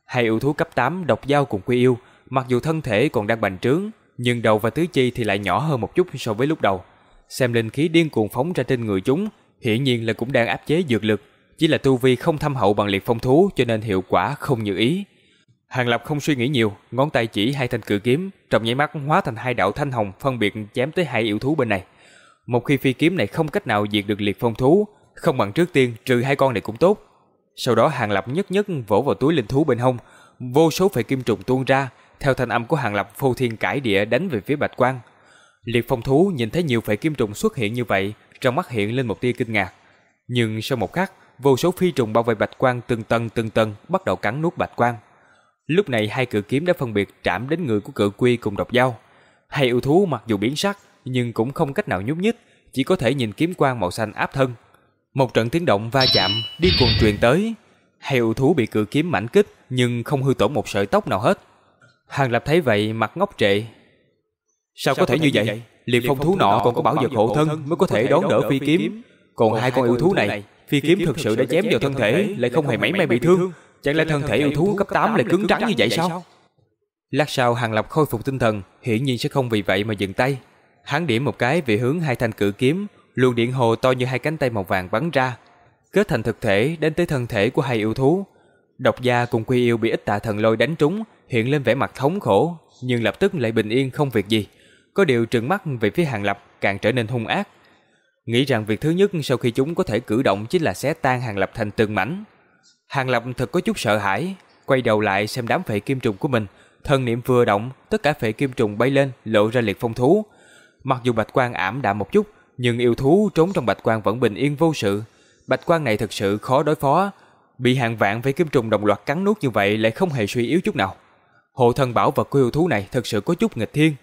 Hai yêu thú cấp 8 độc giao cùng quy yêu, mặc dù thân thể còn đang bành trướng, nhưng đầu và tứ chi thì lại nhỏ hơn một chút so với lúc đầu. Xem linh khí điên cuồng phóng ra trên người chúng, hiển nhiên là cũng đang áp chế dược lực, chỉ là tu vi không thâm hậu bằng liệt phong thú cho nên hiệu quả không như ý. Hàng Lập không suy nghĩ nhiều, ngón tay chỉ hai thanh cự kiếm, trong nháy mắt hóa thành hai đạo thanh hồng phân biệt chém tới hai yêu thú bên này. Một khi phi kiếm này không cách nào diệt được liệt phong thú, không bằng trước tiên trừ hai con này cũng tốt. Sau đó Hàng Lập nhất nhất vỗ vào túi linh thú bên hông, vô số phệ kim trùng tuôn ra, theo thanh âm của Hàng Lập phô thiên cải địa đánh về phía Bạch Quang. Liệt phong thú nhìn thấy nhiều phệ kim trùng xuất hiện như vậy, trong mắt hiện lên một tia kinh ngạc. Nhưng sau một khắc, vô số phi trùng bao vây Bạch Quang từng tầng từng tầng bắt đầu cắn nuốt Bạch Quang. Lúc này hai cự kiếm đã phân biệt chạm đến người của cự quy cùng độc dao. Hai yêu thú mặc dù biến sắc nhưng cũng không cách nào nhúc nhích, chỉ có thể nhìn kiếm quang màu xanh áp thân, một trận tiếng động va chạm đi cuồng truyền tới. Hai yêu thú bị cự kiếm mảnh kích nhưng không hư tổn một sợi tóc nào hết. Hàng Lập thấy vậy mặt ngốc trệ. Sao, Sao có thể như vậy? Liệt phong thú nọ còn có bảo vật hộ thân mới có thể đón đỡ phi kiếm. Còn hai con yêu thú này, phi kiếm thực sự đã chém vào thân thể lại không hề mảy may bị thương. Chẳng lẽ thân thể yêu thú cấp 8 lại cứng trắng như vậy sao? Lát sau Hàng Lập khôi phục tinh thần, hiển nhiên sẽ không vì vậy mà dừng tay. Hắn điểm một cái về hướng hai thanh cự kiếm, luồng điện hồ to như hai cánh tay màu vàng bắn ra, kết thành thực thể đến tới thân thể của hai yêu thú. Độc gia cùng Quy yêu bị ít tà thần lôi đánh trúng, hiện lên vẻ mặt thống khổ, nhưng lập tức lại bình yên không việc gì. Có điều trừng mắt về phía Hàng Lập càng trở nên hung ác. Nghĩ rằng việc thứ nhất sau khi chúng có thể cử động chính là xé tan Hàng Lập thành từng mảnh. Hàng Lập thật có chút sợ hãi, quay đầu lại xem đám phệ kim trùng của mình, Thần niệm vừa động, tất cả phệ kim trùng bay lên, lộ ra liệt phong thú. Mặc dù bạch quang ảm đạm một chút, nhưng yêu thú trốn trong bạch quang vẫn bình yên vô sự. Bạch quang này thật sự khó đối phó, bị hàng vạn phệ kim trùng đồng loạt cắn nuốt như vậy lại không hề suy yếu chút nào. Hộ thân bảo vật của yêu thú này thực sự có chút nghịch thiên.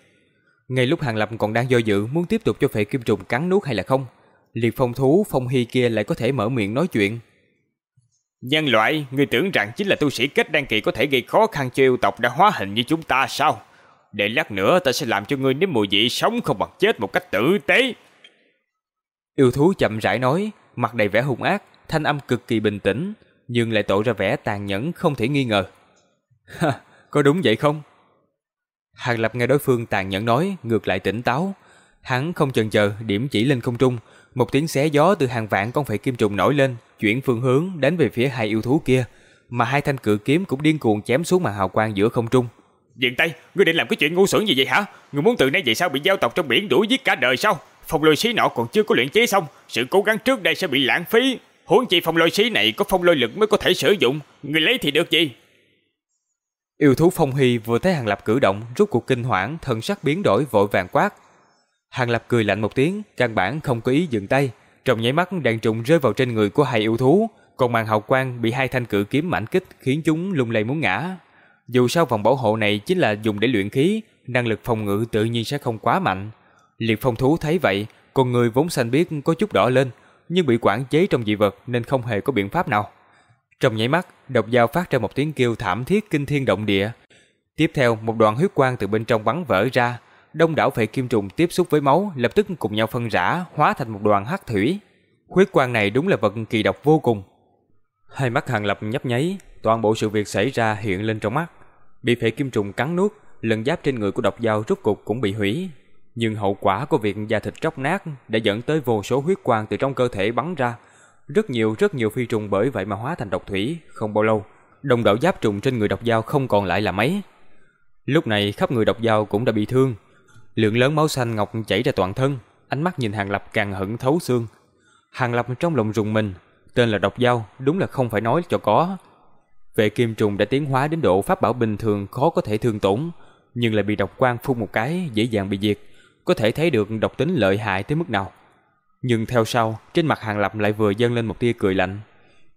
Ngay lúc Hàng Lập còn đang do dự muốn tiếp tục cho phệ kim trùng cắn nuốt hay là không, liệt phong thú phong hy kia lại có thể mở miệng nói chuyện. Nhân loại, người tưởng rằng chính là tu sĩ kết đăng kỳ có thể gây khó khăn cho yêu tộc đã hóa hình như chúng ta sao? Để lát nữa ta sẽ làm cho ngươi nếm mùi vị sống không bằng chết một cách tử tế. Yêu thú chậm rãi nói, mặt đầy vẻ hung ác, thanh âm cực kỳ bình tĩnh, nhưng lại tổ ra vẻ tàn nhẫn không thể nghi ngờ. Có đúng vậy không? Hàng Lập nghe đối phương tàn nhẫn nói, ngược lại tỉnh táo. Hắn không chần chờ, điểm chỉ lên không trung, một tiếng xé gió từ hàng vạn con phệ kim trùng nổi lên, chuyển phương hướng đánh về phía hai yêu thú kia, mà hai thanh cự kiếm cũng điên cuồng chém xuống màn hào quang giữa không trung. Dừng tay, ngươi định làm cái chuyện ngu xuẩn gì vậy hả? Ngươi muốn từ nay về sau bị giao tộc trong biển đuổi giết cả đời sao? Phong lôi xí nọ còn chưa có luyện chế xong, sự cố gắng trước đây sẽ bị lãng phí. Huống chi phong lôi xí này có phong lôi lực mới có thể sử dụng, ngươi lấy thì được gì? Yêu thú Phong Hy vừa thấy Hàng Lập cử động, rút cuộc kinh hoảng, thần sắc biến đổi vội vàng quát. Hàng Lập cười lạnh một tiếng, căn bản không có ý dừng tay, trong nháy mắt đạn trùng rơi vào trên người của hai yêu thú, còn màn hào quang bị hai thanh cự kiếm mảnh kích khiến chúng lung lay muốn ngã. Dù sao vòng bảo hộ này chính là dùng để luyện khí, năng lực phòng ngự tự nhiên sẽ không quá mạnh. Liệt phong thú thấy vậy, con người vốn xanh biết có chút đỏ lên, nhưng bị quản chế trong dị vật nên không hề có biện pháp nào. Trong nháy mắt, độc dao phát ra một tiếng kêu thảm thiết kinh thiên động địa. Tiếp theo, một đoạn huyết quang từ bên trong bắn vỡ ra, đông đảo phệ kim trùng tiếp xúc với máu lập tức cùng nhau phân rã, hóa thành một đoàn hắc thủy. Huyết quang này đúng là vật kỳ độc vô cùng. Hai mắt Hàng Lập nhấp nháy, toàn bộ sự việc xảy ra hiện lên trong mắt. Bị phệ kim trùng cắn nuốt, lần giáp trên người của độc dao rốt cục cũng bị hủy. Nhưng hậu quả của việc da thịt tróc nát đã dẫn tới vô số huyết quang từ trong cơ thể bắn ra. Rất nhiều rất nhiều phi trùng bởi vậy mà hóa thành độc thủy, không bao lâu, đồng đạo giáp trùng trên người độc dao không còn lại là mấy. Lúc này khắp người độc dao cũng đã bị thương, lượng lớn máu xanh ngọc chảy ra toàn thân, ánh mắt nhìn Hàng Lập càng hận thấu xương. Hàng Lập trong lòng rùng mình, tên là độc dao, đúng là không phải nói cho có. Vệ kim trùng đã tiến hóa đến độ pháp bảo bình thường khó có thể thương tổn, nhưng lại bị độc quang phun một cái dễ dàng bị diệt, có thể thấy được độc tính lợi hại tới mức nào. Nhưng theo sau, trên mặt Hàng Lập lại vừa dâng lên một tia cười lạnh.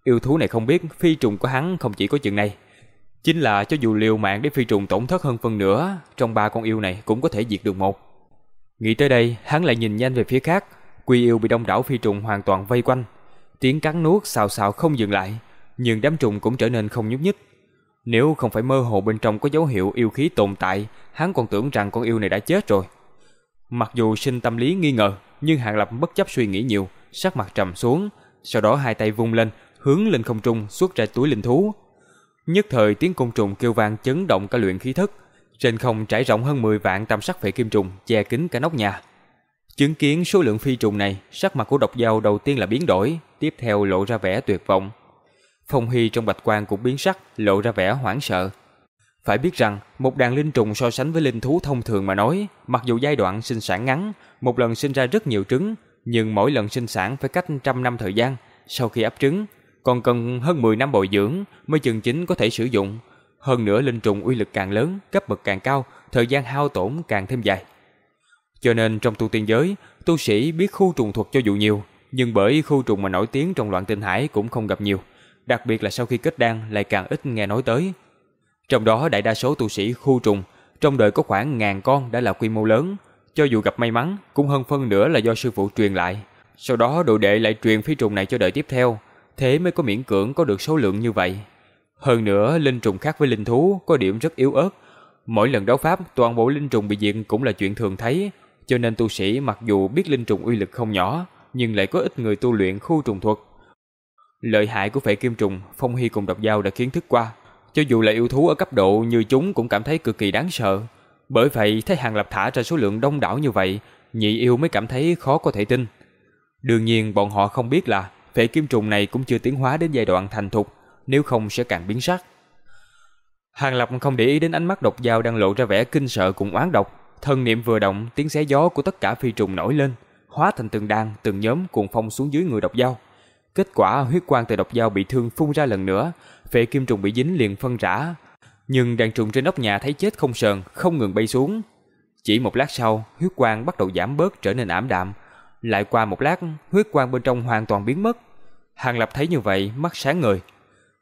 Yêu thú này không biết phi trùng của hắn không chỉ có chuyện này. Chính là cho dù liều mạng để phi trùng tổn thất hơn phần nữa, trong ba con yêu này cũng có thể diệt được một. Nghĩ tới đây, hắn lại nhìn nhanh về phía khác, quy yêu bị đông đảo phi trùng hoàn toàn vây quanh. Tiếng cắn nuốt xào xào không dừng lại, nhưng đám trùng cũng trở nên không nhúc nhích. Nếu không phải mơ hồ bên trong có dấu hiệu yêu khí tồn tại, hắn còn tưởng rằng con yêu này đã chết rồi. Mặc dù sinh tâm lý nghi ngờ, nhưng Hàng Lập bất chấp suy nghĩ nhiều, sắc mặt trầm xuống, sau đó hai tay vung lên, hướng lên không trung xuất ra túi linh thú. Nhất thời tiếng côn trùng kêu vang chấn động cả luyện khí thức, trên không trải rộng hơn 10 vạn tam sắc phệ kim trùng che kín cả nóc nhà. Chứng kiến số lượng phi trùng này, sắc mặt của độc dao đầu tiên là biến đổi, tiếp theo lộ ra vẻ tuyệt vọng. Phong Hy trong bạch quan cũng biến sắc, lộ ra vẻ hoảng sợ. Phải biết rằng, một đàn linh trùng so sánh với linh thú thông thường mà nói, mặc dù giai đoạn sinh sản ngắn, một lần sinh ra rất nhiều trứng, nhưng mỗi lần sinh sản phải cách trăm năm thời gian, sau khi ấp trứng, còn cần hơn 10 năm bồi dưỡng mới chừng chính có thể sử dụng. Hơn nữa linh trùng uy lực càng lớn, cấp bậc càng cao, thời gian hao tổn càng thêm dài. Cho nên trong tu tiên giới, tu sĩ biết khu trùng thuật cho dù nhiều, nhưng bởi khu trùng mà nổi tiếng trong loạn tinh hải cũng không gặp nhiều, đặc biệt là sau khi kết đan lại càng ít nghe nói tới. Trong đó đại đa số tu sĩ khu trùng, trong đời có khoảng ngàn con đã là quy mô lớn, cho dù gặp may mắn cũng hơn phân nửa là do sư phụ truyền lại. Sau đó đồ đệ lại truyền phi trùng này cho đời tiếp theo, thế mới có miễn cưỡng có được số lượng như vậy. Hơn nữa, linh trùng khác với linh thú có điểm rất yếu ớt. Mỗi lần đấu pháp, toàn bộ linh trùng bị diệt cũng là chuyện thường thấy, cho nên tu sĩ mặc dù biết linh trùng uy lực không nhỏ, nhưng lại có ít người tu luyện khu trùng thuật. Lợi hại của phệ kim trùng, Phong Hy cùng độc dao đã kiến thức qua, cho dù là yêu thú ở cấp độ như chúng cũng cảm thấy cực kỳ đáng sợ. Bởi vậy, thấy Hàng Lập thả ra số lượng đông đảo như vậy, nhị yêu mới cảm thấy khó có thể tin. Đương nhiên bọn họ không biết là phệ kim trùng này cũng chưa tiến hóa đến giai đoạn thành thục, nếu không sẽ càng biến sắc. Hàng Lập không để ý đến ánh mắt độc dao đang lộ ra vẻ kinh sợ cùng oán độc, thân niệm vừa động, tiếng xé gió của tất cả phi trùng nổi lên, hóa thành từng đàn, từng nhóm cuồng phong xuống dưới người độc dao. Kết quả huyết quang từ độc dao bị thương phun ra lần nữa, phệ kim trùng bị dính liền phân rã. Nhưng đàn trùng trên nóc nhà thấy chết không sờn, không ngừng bay xuống. Chỉ một lát sau, huyết quang bắt đầu giảm bớt trở nên ảm đạm. Lại qua một lát, huyết quang bên trong hoàn toàn biến mất. Hàng Lập thấy như vậy, mắt sáng ngời.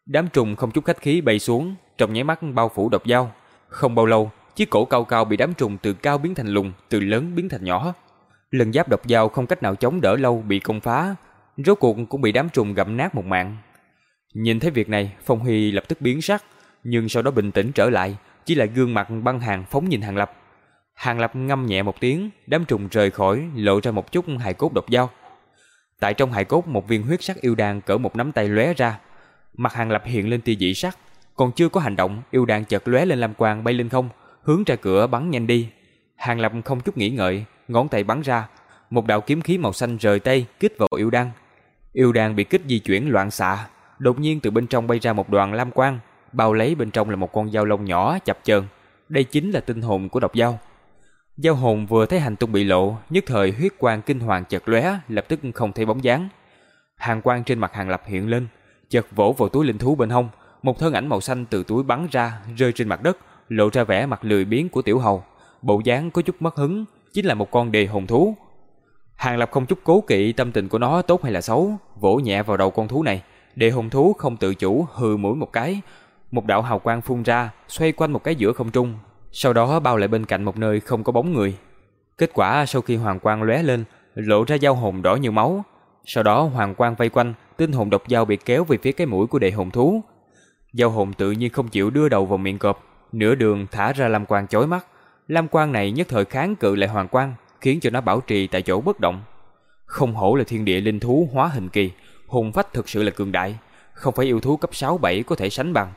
Đám trùng không chút khách khí bay xuống, trong nháy mắt bao phủ độc dao. Không bao lâu, chiếc cổ cao cao bị đám trùng từ cao biến thành lùng, từ lớn biến thành nhỏ. Lần giáp độc dao không cách nào chống đỡ lâu bị công phá, rốt cuộc cũng bị đám trùng gặm nát một mạng. Nhìn thấy việc này, Phong Huy lập tức biến sắc, nhưng sau đó bình tĩnh trở lại, chỉ là gương mặt băng hàng phóng nhìn Hàng Lập. Hàng Lập ngâm nhẹ một tiếng, đám trùng rời khỏi, lộ ra một chút hài cốt độc dao. Tại trong hài cốt một viên huyết sắc yêu đan cỡ một nắm tay lóe ra. Mặt Hàng Lập hiện lên tia dị sắc, còn chưa có hành động, yêu đan chợt lóe lên lam quang bay lên không, hướng ra cửa bắn nhanh đi. Hàng Lập không chút nghĩ ngợi, ngón tay bắn ra, một đạo kiếm khí màu xanh rời tay kích vào yêu đan. Yêu đan bị kích di chuyển loạn xạ, đột nhiên từ bên trong bay ra một đoàn lam quang, bao lấy bên trong là một con dao lông nhỏ chập chờn, đây chính là tinh hồn của độc dao. Giao hồn vừa thấy hành tung bị lộ, nhất thời huyết quang kinh hoàng chợt lóe, lập tức không thấy bóng dáng. Hàng quang trên mặt Hàng Lập hiện lên, chợt vỗ vào túi linh thú bên hông, một thân ảnh màu xanh từ túi bắn ra, rơi trên mặt đất, lộ ra vẻ mặt lười biếng của tiểu hầu, bộ dáng có chút mất hứng, chính là một con đề hồn thú. Hàng Lập không chút cố kỵ tâm tình của nó tốt hay là xấu, vỗ nhẹ vào đầu con thú này, đề hồn thú không tự chủ hừ mũi một cái, một đạo hào quang phun ra, xoay quanh một cái giữa không trung, sau đó bao lại bên cạnh một nơi không có bóng người. Kết quả sau khi hoàng quang lóe lên, lộ ra dao hồn đỏ như máu. Sau đó hoàng quang vây quanh, tinh hồn độc dao bị kéo về phía cái mũi của đệ hồn thú. Dao hồn tự nhiên không chịu đưa đầu vào miệng cọp, nửa đường thả ra lam quang chói mắt. Lam quang này nhất thời kháng cự lại hoàng quang, khiến cho nó bảo trì tại chỗ bất động. Không hổ là thiên địa linh thú hóa hình kỳ, hồn phách thực sự là cường đại, không phải yêu thú cấp 6 7 có thể sánh bằng.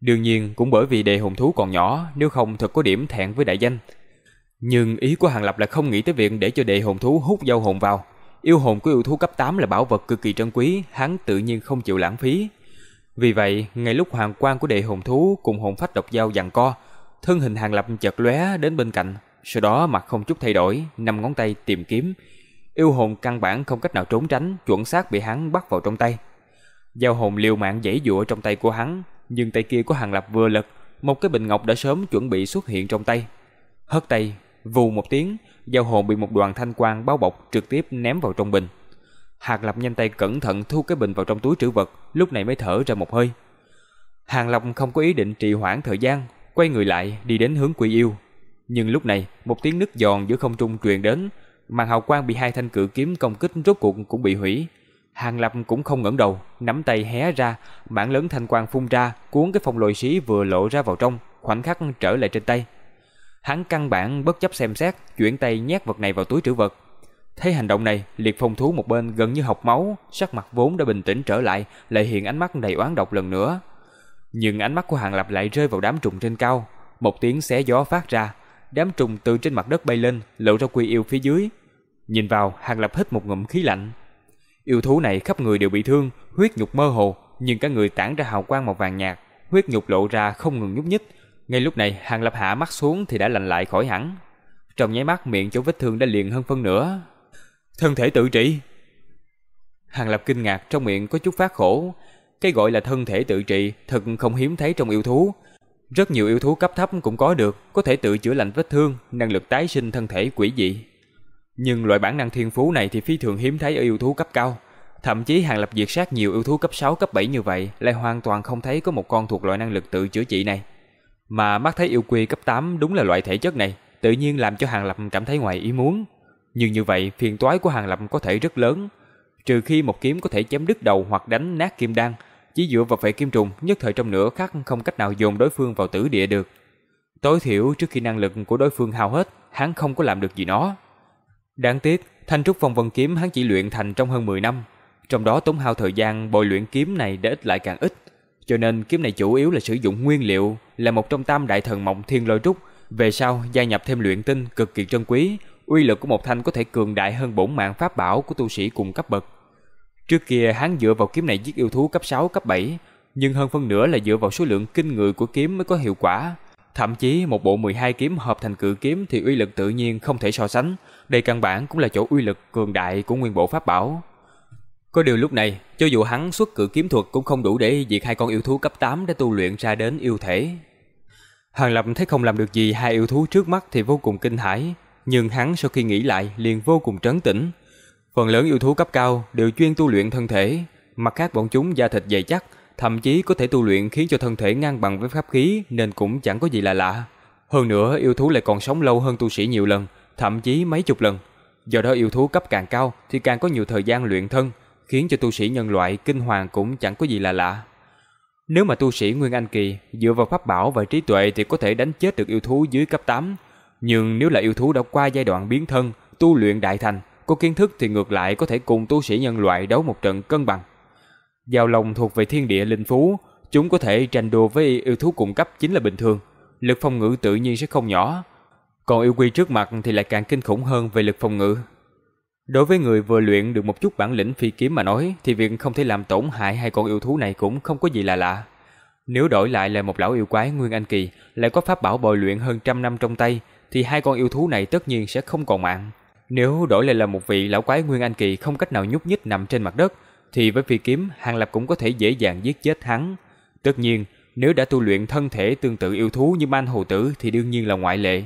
Đương nhiên cũng bởi vì đề hồn thú còn nhỏ, nếu không thật có điểm thẹn với đại danh. Nhưng ý của Hàng Lập là không nghĩ tới việc để cho đề hồn thú hút dao hồn vào. Yêu hồn của yêu thú cấp 8 là bảo vật cực kỳ trân quý, hắn tự nhiên không chịu lãng phí. Vì vậy, ngay lúc hoàng quan của đệ hồn thú cùng hồn phách độc dao giằng co, thân hình Hàng Lập chợt lóe đến bên cạnh, sau đó mặt không chút thay đổi, năm ngón tay tìm kiếm. Yêu hồn căn bản không cách nào trốn tránh, chuẩn xác bị hắn bắt vào trong tay. giao hồn liều mạng giãy giụa trong tay của hắn, nhưng tay kia của Hàng Lập vừa lật, một cái bình ngọc đã sớm chuẩn bị xuất hiện trong tay. Hất tay, vù một tiếng, giao hồn bị một đoàn thanh quang bao bọc trực tiếp ném vào trong bình. Hàng Lập nhanh tay cẩn thận thu cái bình vào trong túi trữ vật, lúc này mới thở ra một hơi. Hàng Lập không có ý định trì hoãn thời gian, quay người lại đi đến hướng Quy Yêu. Nhưng lúc này, một tiếng nứt giòn giữa không trung truyền đến, màn hào quang bị hai thanh cự kiếm công kích rốt cuộc cũng bị hủy. Hàng Lập cũng không ngẩng đầu, nắm tay hé ra, mảng lớn thanh quang phun ra, cuốn cái phong lồi xí vừa lộ ra vào trong, khoảnh khắc trở lại trên tay. Hắn căn bản bất chấp xem xét, chuyển tay nhét vật này vào túi trữ vật. Thấy hành động này, liệt phong thú một bên gần như học máu, sắc mặt vốn đã bình tĩnh trở lại, lại hiện ánh mắt đầy oán độc lần nữa. Nhưng ánh mắt của Hàng Lập lại rơi vào đám trùng trên cao, một tiếng xé gió phát ra, đám trùng từ trên mặt đất bay lên, lộ ra quy yêu phía dưới. Nhìn vào, Hàng Lập hít một ngụm khí lạnh, Yêu thú này khắp người đều bị thương, huyết nhục mơ hồ, nhưng cả người tản ra hào quang màu vàng nhạt, huyết nhục lộ ra không ngừng nhúc nhích. Ngay lúc này, Hàng Lập hạ mắt xuống thì đã lành lại khỏi hẳn. Trong nháy mắt miệng chỗ vết thương đã liền hơn phân nửa. Thân thể tự trị. Hàng Lập kinh ngạc trong miệng có chút phát khổ. Cái gọi là thân thể tự trị thật không hiếm thấy trong yêu thú. Rất nhiều yêu thú cấp thấp cũng có được, có thể tự chữa lành vết thương, năng lực tái sinh thân thể quỷ dị. Nhưng loại bản năng thiên phú này thì phi thường hiếm thấy ở yêu thú cấp cao. Thậm chí Hàng Lập diệt sát nhiều yêu thú cấp 6, cấp 7 như vậy lại hoàn toàn không thấy có một con thuộc loại năng lực tự chữa trị này. Mà mắt thấy yêu quy cấp 8 đúng là loại thể chất này, tự nhiên làm cho Hàng Lập cảm thấy ngoài ý muốn. Nhưng như vậy, phiền toái của Hàng Lập có thể rất lớn. Trừ khi một kiếm có thể chém đứt đầu hoặc đánh nát kim đan, chỉ dựa vào phệ kim trùng nhất thời trong nửa khắc không cách nào dồn đối phương vào tử địa được. Tối thiểu trước khi năng lực của đối phương hao hết, hắn không có làm được gì nó. Đáng tiếc, thanh trúc phong vân kiếm hắn chỉ luyện thành trong hơn 10 năm, trong đó tốn hao thời gian bồi luyện kiếm này để ít lại càng ít, cho nên kiếm này chủ yếu là sử dụng nguyên liệu là một trong tam đại thần mộng thiên lôi trúc, về sau gia nhập thêm luyện tinh cực kỳ trân quý, uy lực của một thanh có thể cường đại hơn bổn mạng pháp bảo của tu sĩ cùng cấp bậc. Trước kia hắn dựa vào kiếm này giết yêu thú cấp 6, cấp 7, nhưng hơn phân nửa là dựa vào số lượng kinh người của kiếm mới có hiệu quả. Thậm chí một bộ 12 kiếm hợp thành cự kiếm thì uy lực tự nhiên không thể so sánh, đây căn bản cũng là chỗ uy lực cường đại của nguyên bộ pháp bảo. Có điều lúc này, cho dù hắn xuất cự kiếm thuật cũng không đủ để diệt hai con yêu thú cấp 8 đã tu luyện ra đến yêu thể. Hàng Lập thấy không làm được gì hai yêu thú trước mắt thì vô cùng kinh hãi, nhưng hắn sau khi nghĩ lại liền vô cùng trấn tĩnh. Phần lớn yêu thú cấp cao đều chuyên tu luyện thân thể, mặt khác bọn chúng da thịt dày chắc, thậm chí có thể tu luyện khiến cho thân thể ngang bằng với pháp khí nên cũng chẳng có gì là lạ. Hơn nữa yêu thú lại còn sống lâu hơn tu sĩ nhiều lần, thậm chí mấy chục lần. Do đó yêu thú cấp càng cao thì càng có nhiều thời gian luyện thân, khiến cho tu sĩ nhân loại kinh hoàng cũng chẳng có gì là lạ. Nếu mà tu sĩ Nguyên Anh Kỳ dựa vào pháp bảo và trí tuệ thì có thể đánh chết được yêu thú dưới cấp 8. Nhưng nếu là yêu thú đã qua giai đoạn biến thân, tu luyện đại thành, có kiến thức thì ngược lại có thể cùng tu sĩ nhân loại đấu một trận cân bằng. Giao long thuộc về thiên địa linh phú, chúng có thể tranh đua với yêu thú cùng cấp chính là bình thường. Lực phong ngự tự nhiên sẽ không nhỏ, còn yêu quy trước mặt thì lại càng kinh khủng hơn về lực phòng ngự. Đối với người vừa luyện được một chút bản lĩnh phi kiếm mà nói thì việc không thể làm tổn hại hai con yêu thú này cũng không có gì là lạ. Nếu đổi lại là một lão yêu quái Nguyên Anh Kỳ lại có pháp bảo bồi luyện hơn trăm năm trong tay, thì hai con yêu thú này tất nhiên sẽ không còn mạng. Nếu đổi lại là một vị lão quái Nguyên Anh Kỳ không cách nào nhúc nhích nằm trên mặt đất, thì với phi kiếm Hàng Lập cũng có thể dễ dàng giết chết hắn. Tất nhiên, nếu đã tu luyện thân thể tương tự yêu thú như Man Hồ Tử thì đương nhiên là ngoại lệ.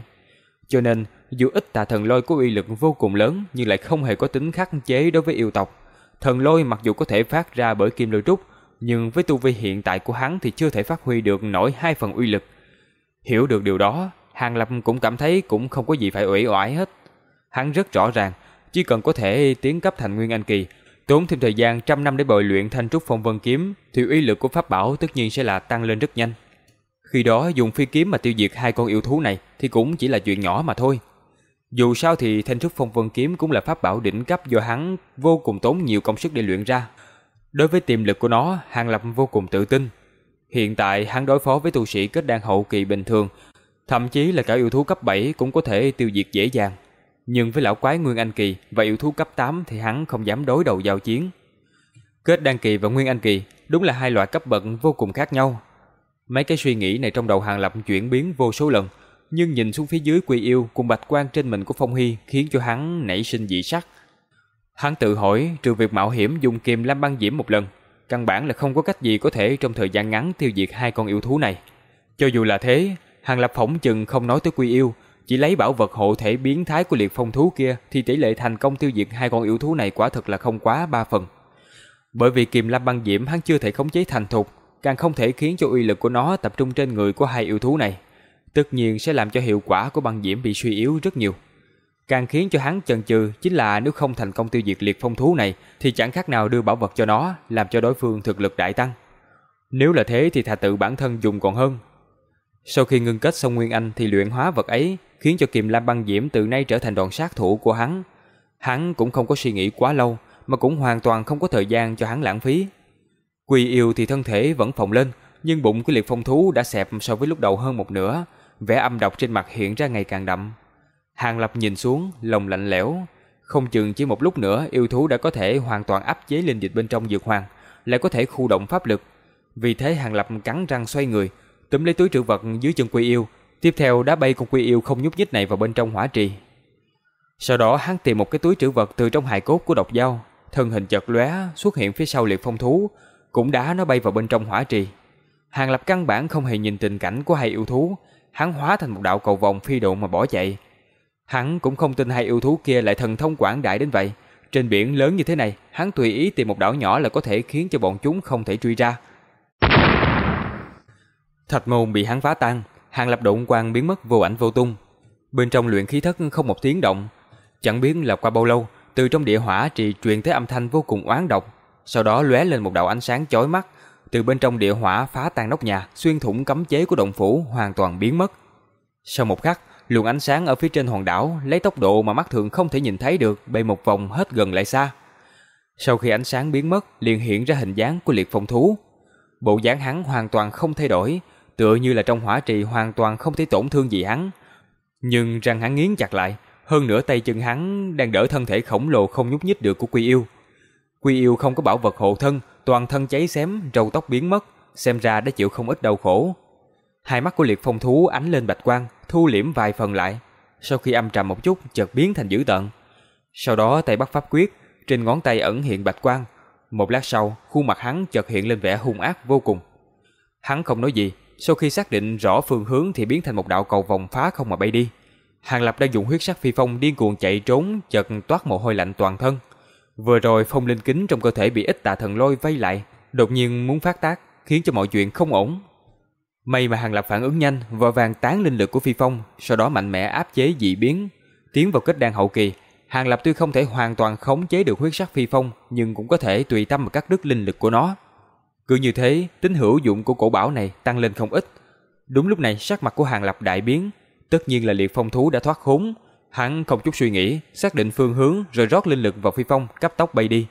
Cho nên, dù ít tà thần lôi có uy lực vô cùng lớn nhưng lại không hề có tính khắc chế đối với yêu tộc. Thần lôi mặc dù có thể phát ra bởi kim lôi trúc, nhưng với tu vi hiện tại của hắn thì chưa thể phát huy được nổi hai phần uy lực. Hiểu được điều đó, Hàng Lập cũng cảm thấy cũng không có gì phải uể oải hết. Hắn rất rõ ràng, chỉ cần có thể tiến cấp thành Nguyên Anh Kỳ, tốn thêm thời gian trăm năm để bồi luyện thanh trúc phong vân kiếm, thì uy lực của pháp bảo tất nhiên sẽ là tăng lên rất nhanh. Khi đó dùng phi kiếm mà tiêu diệt hai con yêu thú này thì cũng chỉ là chuyện nhỏ mà thôi. Dù sao thì thanh trúc phong vân kiếm cũng là pháp bảo đỉnh cấp do hắn vô cùng tốn nhiều công sức để luyện ra. Đối với tiềm lực của nó, Hàng Lập vô cùng tự tin. Hiện tại hắn đối phó với tu sĩ kết đan hậu kỳ bình thường, thậm chí là cả yêu thú cấp 7 cũng có thể tiêu diệt dễ dàng. Nhưng với lão quái Nguyên Anh kỳ và yêu thú cấp 8 thì hắn không dám đối đầu giao chiến. Kết đan kỳ và Nguyên Anh kỳ đúng là hai loại cấp bậc vô cùng khác nhau. Mấy cái suy nghĩ này trong đầu Hàng Lập chuyển biến vô số lần, nhưng nhìn xuống phía dưới Quy Yêu cùng bạch quan trên mình của Phong Hy khiến cho hắn nảy sinh dị sắc. Hắn tự hỏi, trừ việc mạo hiểm dùng kiềm lam băng diễm một lần, căn bản là không có cách gì có thể trong thời gian ngắn tiêu diệt hai con yêu thú này. Cho dù là thế, Hàng Lập phỏng chừng không nói tới Quy Yêu, chỉ lấy bảo vật hộ thể biến thái của liệt phong thú kia thì tỷ lệ thành công tiêu diệt hai con yêu thú này quả thực là không quá ba phần. Bởi vì kiềm lam băng diễm hắn chưa thể khống chế thành thục, càng không thể khiến cho uy lực của nó tập trung trên người của hai yêu thú này. Tất nhiên sẽ làm cho hiệu quả của băng diễm bị suy yếu rất nhiều. Càng khiến cho hắn chần chừ chính là nếu không thành công tiêu diệt liệt phong thú này thì chẳng khác nào đưa bảo vật cho nó, làm cho đối phương thực lực đại tăng. Nếu là thế thì thà tự bản thân dùng còn hơn. Sau khi ngưng kết xong Nguyên Anh thì luyện hóa vật ấy, khiến cho kiềm lam băng diễm từ nay trở thành đòn sát thủ của hắn. Hắn cũng không có suy nghĩ quá lâu, mà cũng hoàn toàn không có thời gian cho hắn lãng phí. Quỳ yêu thì thân thể vẫn phồng lên, nhưng bụng của liệt phong thú đã xẹp so với lúc đầu hơn một nửa, vẻ âm độc trên mặt hiện ra ngày càng đậm. Hàng Lập nhìn xuống, lòng lạnh lẽo, không chừng chỉ một lúc nữa yêu thú đã có thể hoàn toàn áp chế linh dịch bên trong dược hoàng, lại có thể khu động pháp lực. Vì thế Hàng Lập cắn răng xoay người, túm lấy túi trữ vật dưới chân Quy Yêu, tiếp theo đá bay con Quy Yêu không nhúc nhích này vào bên trong hỏa trì. Sau đó hắn tìm một cái túi trữ vật từ trong hài cốt của độc dao, thân hình chợt lóe xuất hiện phía sau liệt phong thú, cũng đá nó bay vào bên trong hỏa trì. Hàng Lập căn bản không hề nhìn tình cảnh của hai yêu thú, hắn hóa thành một đạo cầu vòng phi độ mà bỏ chạy. Hắn cũng không tin hai yêu thú kia lại thần thông quảng đại đến vậy. Trên biển lớn như thế này, hắn tùy ý tìm một đảo nhỏ là có thể khiến cho bọn chúng không thể truy ra. Thạch môn bị hắn phá tan, hàng lập độn quang biến mất vô ảnh vô tung. Bên trong luyện khí thất không một tiếng động. Chẳng biết là qua bao lâu, từ trong địa hỏa trì truyền tới âm thanh vô cùng oán độc. Sau đó lóe lên một đạo ánh sáng chói mắt, từ bên trong địa hỏa phá tan nóc nhà, xuyên thủng cấm chế của động phủ hoàn toàn biến mất. Sau một khắc, luồng ánh sáng ở phía trên hòn đảo lấy tốc độ mà mắt thường không thể nhìn thấy được bay một vòng hết gần lại xa. Sau khi ánh sáng biến mất, liền hiện ra hình dáng của liệt phong thú. Bộ dáng hắn hoàn toàn không thay đổi, tựa như là trong hỏa trì hoàn toàn không thể tổn thương gì hắn. Nhưng răng hắn nghiến chặt lại, hơn nữa tay chân hắn đang đỡ thân thể khổng lồ không nhúc nhích được của Quy Yêu. Quy Yêu không có bảo vật hộ thân, toàn thân cháy xém, râu tóc biến mất, xem ra đã chịu không ít đau khổ. Hai mắt của liệt phong thú ánh lên bạch quang, thu liễm vài phần lại. Sau khi âm trầm một chút, chợt biến thành dữ tợn. Sau đó tay bắt pháp quyết, trên ngón tay ẩn hiện bạch quang. Một lát sau, khuôn mặt hắn chợt hiện lên vẻ hung ác vô cùng. Hắn không nói gì, sau khi xác định rõ phương hướng thì biến thành một đạo cầu vòng phá không mà bay đi. Hàng Lập đang dùng huyết sắc phi phong điên cuồng chạy trốn, chợt toát mồ hôi lạnh toàn thân. Vừa rồi phong linh kính trong cơ thể bị ít tà thần lôi vây lại, đột nhiên muốn phát tác, khiến cho mọi chuyện không ổn. May mà Hàng Lập phản ứng nhanh, vội vàng tán linh lực của phi phong, sau đó mạnh mẽ áp chế dị biến, tiến vào kết đan hậu kỳ. Hàng Lập tuy không thể hoàn toàn khống chế được huyết sắc phi phong, nhưng cũng có thể tùy tâm mà cắt đứt linh lực của nó. Cứ như thế, tính hữu dụng của cổ bảo này tăng lên không ít. Đúng lúc này, sắc mặt của Hàng Lập đại biến, tất nhiên là liệt phong thú đã thoát khốn, Hắn không chút suy nghĩ, xác định phương hướng rồi rót linh lực vào phi phong, cấp tốc bay đi.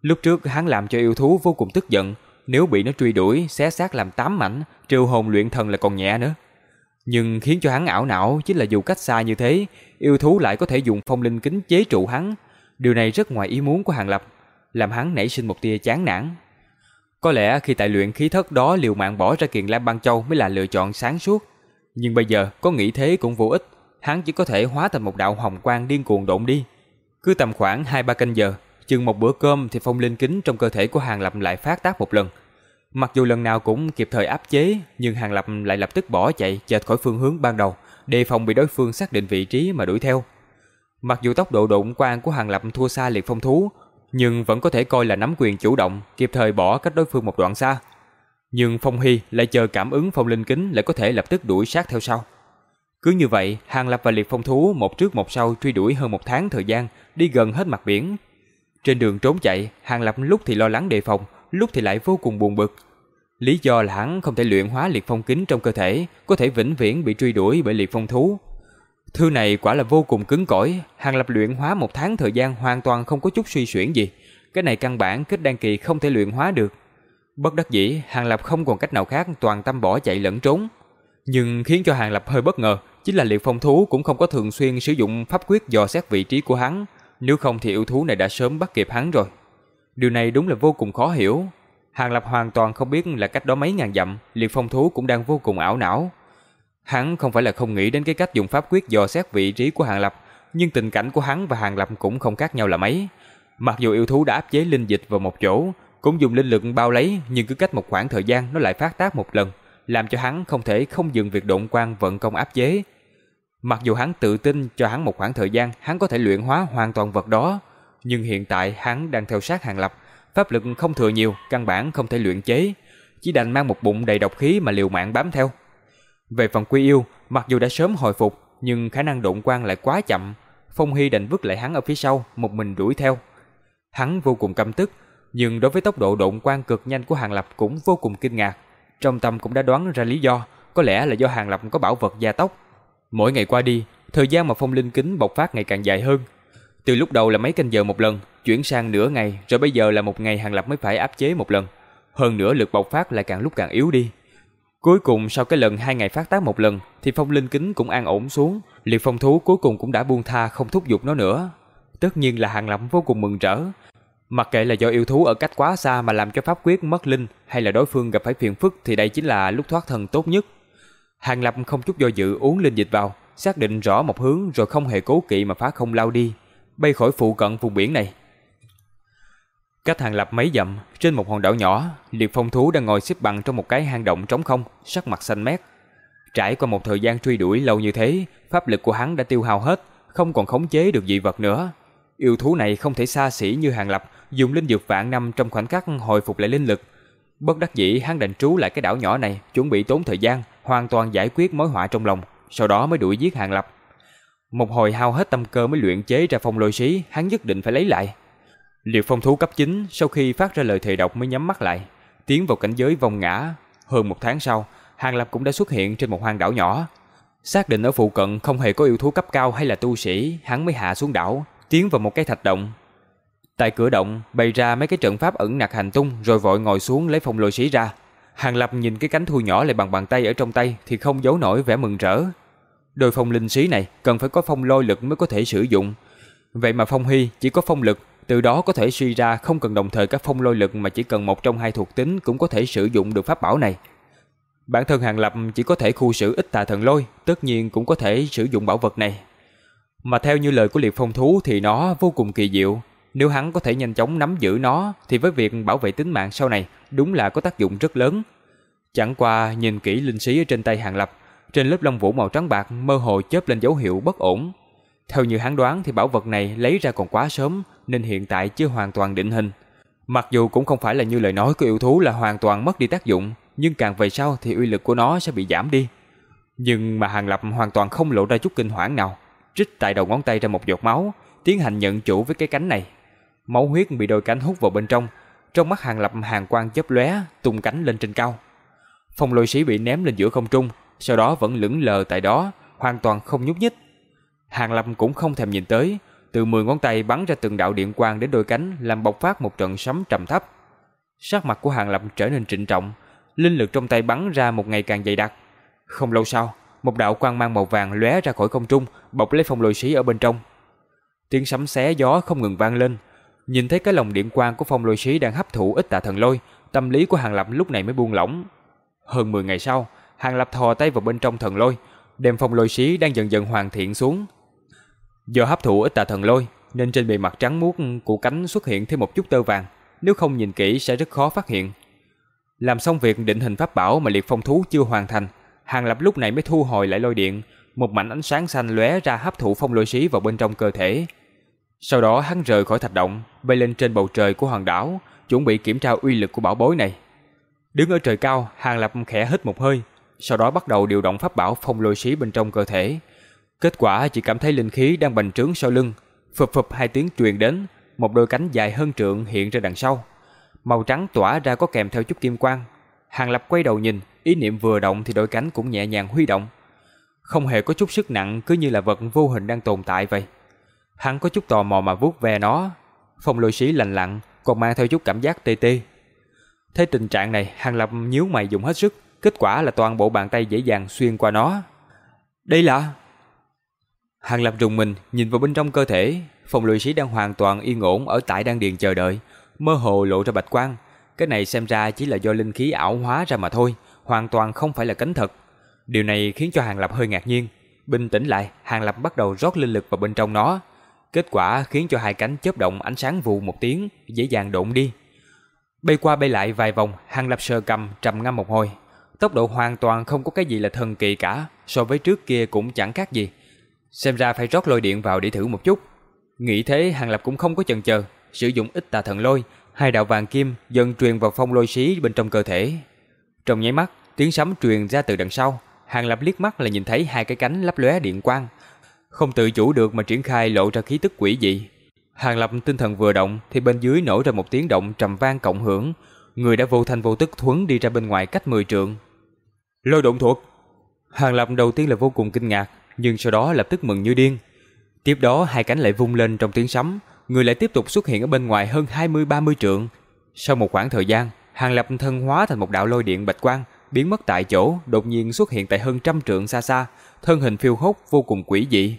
Lúc trước hắn làm cho yêu thú vô cùng tức giận, nếu bị nó truy đuổi, xé xác làm tám mảnh, triều hồn luyện thần là còn nhẹ nữa. Nhưng khiến cho hắn ảo não chính là dù cách xa như thế, yêu thú lại có thể dùng phong linh kính chế trụ hắn. Điều này rất ngoài ý muốn của Hàng Lập, làm hắn nảy sinh một tia chán nản. Có lẽ khi tại luyện khí thất đó liều mạng bỏ ra kiền lam băng châu mới là lựa chọn sáng suốt. Nhưng bây giờ có nghĩ thế cũng vô ích, hắn chỉ có thể hóa thành một đạo hồng quang điên cuồng độn đi. Cứ tầm khoảng 2-3 canh giờ, chừng một bữa cơm thì phong linh kính trong cơ thể của Hàng Lập lại phát tác một lần. Mặc dù lần nào cũng kịp thời áp chế, nhưng Hàng Lập lại lập tức bỏ chạy chệch khỏi phương hướng ban đầu, đề phòng bị đối phương xác định vị trí mà đuổi theo. Mặc dù tốc độ độn quang của Hàng Lập thua xa liệt phong thú, nhưng vẫn có thể coi là nắm quyền chủ động, kịp thời bỏ cách đối phương một đoạn xa. Nhưng Phong Hy lại chờ cảm ứng phong linh kính lại có thể lập tức đuổi sát theo sau. Cứ như vậy, Hàng Lập và Liệt Phong Thú một trước một sau truy đuổi hơn một tháng thời gian, đi gần hết mặt biển. Trên đường trốn chạy, Hàng Lập lúc thì lo lắng đề phòng, lúc thì lại vô cùng buồn bực. Lý do là hắn không thể luyện hóa liệt phong kính trong cơ thể, có thể vĩnh viễn bị truy đuổi bởi liệt phong thú. Thư này quả là vô cùng cứng cỏi, Hàng Lập luyện hóa một tháng thời gian hoàn toàn không có chút suy xuyển gì. Cái này căn bản kết đan kỳ không thể luyện hóa được. Bất đắc dĩ, Hàng Lập không còn cách nào khác toàn tâm bỏ chạy lẫn trốn. Nhưng khiến cho Hàng Lập hơi bất ngờ, chính là liệt phong thú cũng không có thường xuyên sử dụng pháp quyết dò xét vị trí của hắn, nếu không thì yêu thú này đã sớm bắt kịp hắn rồi. Điều này đúng là vô cùng khó hiểu. Hàng Lập hoàn toàn không biết là cách đó mấy ngàn dặm, liệt phong thú cũng đang vô cùng ảo não. Hắn không phải là không nghĩ đến cái cách dùng pháp quyết dò xét vị trí của Hàng Lập, nhưng tình cảnh của hắn và Hàng Lập cũng không khác nhau là mấy. Mặc dù yêu thú đã áp chế linh dịch vào một chỗ, cũng dùng linh lực bao lấy, nhưng cứ cách một khoảng thời gian nó lại phát tác một lần, làm cho hắn không thể không dừng việc động quan vận công áp chế. Mặc dù hắn tự tin cho hắn một khoảng thời gian hắn có thể luyện hóa hoàn toàn vật đó, nhưng hiện tại hắn đang theo sát Hàng Lập, pháp lực không thừa nhiều, căn bản không thể luyện chế, chỉ đành mang một bụng đầy độc khí mà liều mạng bám theo. Về phần Quy Yêu, mặc dù đã sớm hồi phục, nhưng khả năng độn quang lại quá chậm, Phong Hy đành vứt lại hắn ở phía sau, một mình đuổi theo. Hắn vô cùng căm tức, nhưng đối với tốc độ độn quang cực nhanh của Hàng Lập cũng vô cùng kinh ngạc. Trong tâm cũng đã đoán ra lý do, có lẽ là do Hàng Lập có bảo vật gia tốc. Mỗi ngày qua đi, thời gian mà phong linh kính bộc phát ngày càng dài hơn. Từ lúc đầu là mấy canh giờ một lần, chuyển sang nửa ngày, rồi bây giờ là một ngày Hàng Lập mới phải áp chế một lần. Hơn nữa lực bộc phát lại càng lúc càng yếu đi. Cuối cùng sau cái lần hai ngày phát tác một lần thì phong linh kính cũng an ổn xuống, liệt phong thú cuối cùng cũng đã buông tha không thúc giục nó nữa. Tất nhiên là Hàng Lập vô cùng mừng rỡ. Mặc kệ là do yêu thú ở cách quá xa mà làm cho pháp quyết mất linh hay là đối phương gặp phải phiền phức thì đây chính là lúc thoát thân tốt nhất. Hàng Lập không chút do dự uống linh dịch vào, xác định rõ một hướng rồi không hề cố kỵ mà phá không lao đi, bay khỏi phụ cận vùng biển này. Cách Hàng Lập mấy dặm, trên một hòn đảo nhỏ, liệt phong thú đang ngồi xếp bằng trong một cái hang động trống không, sắc mặt xanh mét. Trải qua một thời gian truy đuổi lâu như thế, pháp lực của hắn đã tiêu hao hết, không còn khống chế được dị vật nữa. Yêu thú này không thể xa xỉ như Hàng Lập, dùng linh dược vạn năm trong khoảnh khắc hồi phục lại linh lực. Bất đắc dĩ hắn định trú lại cái đảo nhỏ này, chuẩn bị tốn thời gian, hoàn toàn giải quyết mối họa trong lòng, sau đó mới đuổi giết Hàng Lập. Một hồi hao hết tâm cơ mới luyện chế ra phong lôi xí, hắn nhất định phải lấy lại. Liệt phong thú cấp 9 sau khi phát ra lời thề độc mới nhắm mắt lại, tiến vào cảnh giới vòng ngã. Hơn một tháng sau, Hàng Lập cũng đã xuất hiện trên một hoang đảo nhỏ. Xác định ở phụ cận không hề có yêu thú cấp cao hay là tu sĩ, hắn mới hạ xuống đảo, tiến vào một cái thạch động. Tại cửa động bày ra mấy cái trận pháp ẩn nặc hành tung rồi vội ngồi xuống lấy phong lôi sĩ ra. Hàng Lập nhìn cái cánh thu nhỏ lại bằng bàn tay ở trong tay thì không giấu nổi vẻ mừng rỡ. Đôi phong linh sĩ này cần phải có phong lôi lực mới có thể sử dụng. Vậy mà phong hy chỉ có phong lực, từ đó có thể suy ra không cần đồng thời các phong lôi lực mà chỉ cần một trong hai thuộc tính cũng có thể sử dụng được pháp bảo này. Bản thân Hàng Lập chỉ có thể khu xử ít tà thần lôi, tất nhiên cũng có thể sử dụng bảo vật này. Mà theo như lời của liệt phong thú thì nó vô cùng kỳ diệu, nếu hắn có thể nhanh chóng nắm giữ nó thì với việc bảo vệ tính mạng sau này đúng là có tác dụng rất lớn. Chẳng qua nhìn kỹ linh sĩ ở trên tay Hàng Lập, trên lớp lông vũ màu trắng bạc mơ hồ chớp lên dấu hiệu bất ổn. Theo như hắn đoán thì bảo vật này lấy ra còn quá sớm nên hiện tại chưa hoàn toàn định hình. Mặc dù cũng không phải là như lời nói của yêu thú là hoàn toàn mất đi tác dụng, nhưng càng về sau thì uy lực của nó sẽ bị giảm đi. Nhưng mà Hàng Lập hoàn toàn không lộ ra chút kinh hoảng nào, trích tại đầu ngón tay ra một giọt máu, tiến hành nhận chủ với cái cánh này. Máu huyết bị đôi cánh hút vào bên trong, trong mắt Hàng Lập hàng quang chớp lóe, tung cánh lên trên cao. Phong lôi sĩ bị ném lên giữa không trung, sau đó vẫn lững lờ tại đó, hoàn toàn không nhúc nhích. Hàng Lập cũng không thèm nhìn tới, từ 10 ngón tay bắn ra từng đạo điện quang đến đôi cánh, làm bộc phát một trận sấm trầm thấp. Sắc mặt của Hàng Lập trở nên trịnh trọng, linh lực trong tay bắn ra một ngày càng dày đặc. Không lâu sau, một đạo quang mang màu vàng lóe ra khỏi không trung, bọc lấy phong lôi sĩ ở bên trong. Tiếng sấm xé gió không ngừng vang lên, Nhìn thấy cái lồng điện quang của phong lôi sĩ đang hấp thụ ít tạ thần lôi, tâm lý của Hàng Lập lúc này mới buông lỏng. Hơn 10 ngày sau, Hàng Lập thò tay vào bên trong thần lôi, đem phong lôi sĩ đang dần dần hoàn thiện xuống. Do hấp thụ ít tà thần lôi, nên trên bề mặt trắng muốt của cánh xuất hiện thêm một chút tơ vàng, nếu không nhìn kỹ sẽ rất khó phát hiện. Làm xong việc định hình pháp bảo mà liệt phong thú chưa hoàn thành, Hàng Lập lúc này mới thu hồi lại lôi điện, một mảnh ánh sáng xanh lóe ra hấp thụ phong lôi xí vào bên trong cơ thể. Sau đó hắn rời khỏi thạch động, bay lên trên bầu trời của hòn đảo, chuẩn bị kiểm tra uy lực của bảo bối này. Đứng ở trời cao, Hàng Lập khẽ hít một hơi, sau đó bắt đầu điều động pháp bảo phong lôi xí bên trong cơ thể. Kết quả chỉ cảm thấy linh khí đang bành trướng sau lưng, phập phập hai tiếng truyền đến, một đôi cánh dài hơn trượng hiện ra đằng sau. Màu trắng tỏa ra có kèm theo chút kim quang. Hàng Lập quay đầu nhìn, ý niệm vừa động thì đôi cánh cũng nhẹ nhàng huy động. Không hề có chút sức nặng cứ như là vật vô hình đang tồn tại vậy. Hắn có chút tò mò mà vuốt ve nó. Phong lôi xí lành lặng, còn mang theo chút cảm giác tê tê. Thấy tình trạng này, Hàng Lập nhíu mày dùng hết sức, kết quả là toàn bộ bàn tay dễ dàng xuyên qua nó. Đây là... Hàng Lập rùng mình, nhìn vào bên trong cơ thể, phòng lôi sĩ đang hoàn toàn yên ổn ở tại đan điền chờ đợi, mơ hồ lộ ra bạch quang. Cái này xem ra chỉ là do linh khí ảo hóa ra mà thôi, hoàn toàn không phải là cánh thật. Điều này khiến cho Hàng Lập hơi ngạc nhiên. Bình tĩnh lại, Hàng Lập bắt đầu rót linh lực vào bên trong nó. Kết quả khiến cho hai cánh chớp động ánh sáng vụ một tiếng, dễ dàng độn đi. Bay qua bay lại vài vòng, Hàng Lập sờ cầm trầm ngâm một hồi. Tốc độ hoàn toàn không có cái gì là thần kỳ cả, so với trước kia cũng chẳng khác gì. Xem ra phải rót lôi điện vào để thử một chút. Nghĩ thế Hàng Lập cũng không có chần chờ, sử dụng ít tà thần lôi, hai đạo vàng kim dần truyền vào phong lôi xí bên trong cơ thể. Trong nháy mắt, tiếng sấm truyền ra từ đằng sau, Hàng Lập liếc mắt là nhìn thấy hai cái cánh lấp lóe điện quang, không tự chủ được mà triển khai lộ ra khí tức quỷ dị. Hàng Lập tinh thần vừa động thì bên dưới nổi ra một tiếng động trầm vang cộng hưởng, người đã vô thanh vô tức thuấn đi ra bên ngoài cách 10 trượng. Lôi động thuật. Hàng Lập đầu tiên là vô cùng kinh ngạc, nhưng sau đó lập tức mừng như điên. Tiếp đó hai cánh lại vung lên trong tiếng sấm, người lại tiếp tục xuất hiện ở bên ngoài hơn 20-30 trượng. Sau một khoảng thời gian, Hàng Lập thân hóa thành một đạo lôi điện bạch quang, biến mất tại chỗ, đột nhiên xuất hiện tại hơn trăm trượng xa xa, thân hình phiêu hốt vô cùng quỷ dị.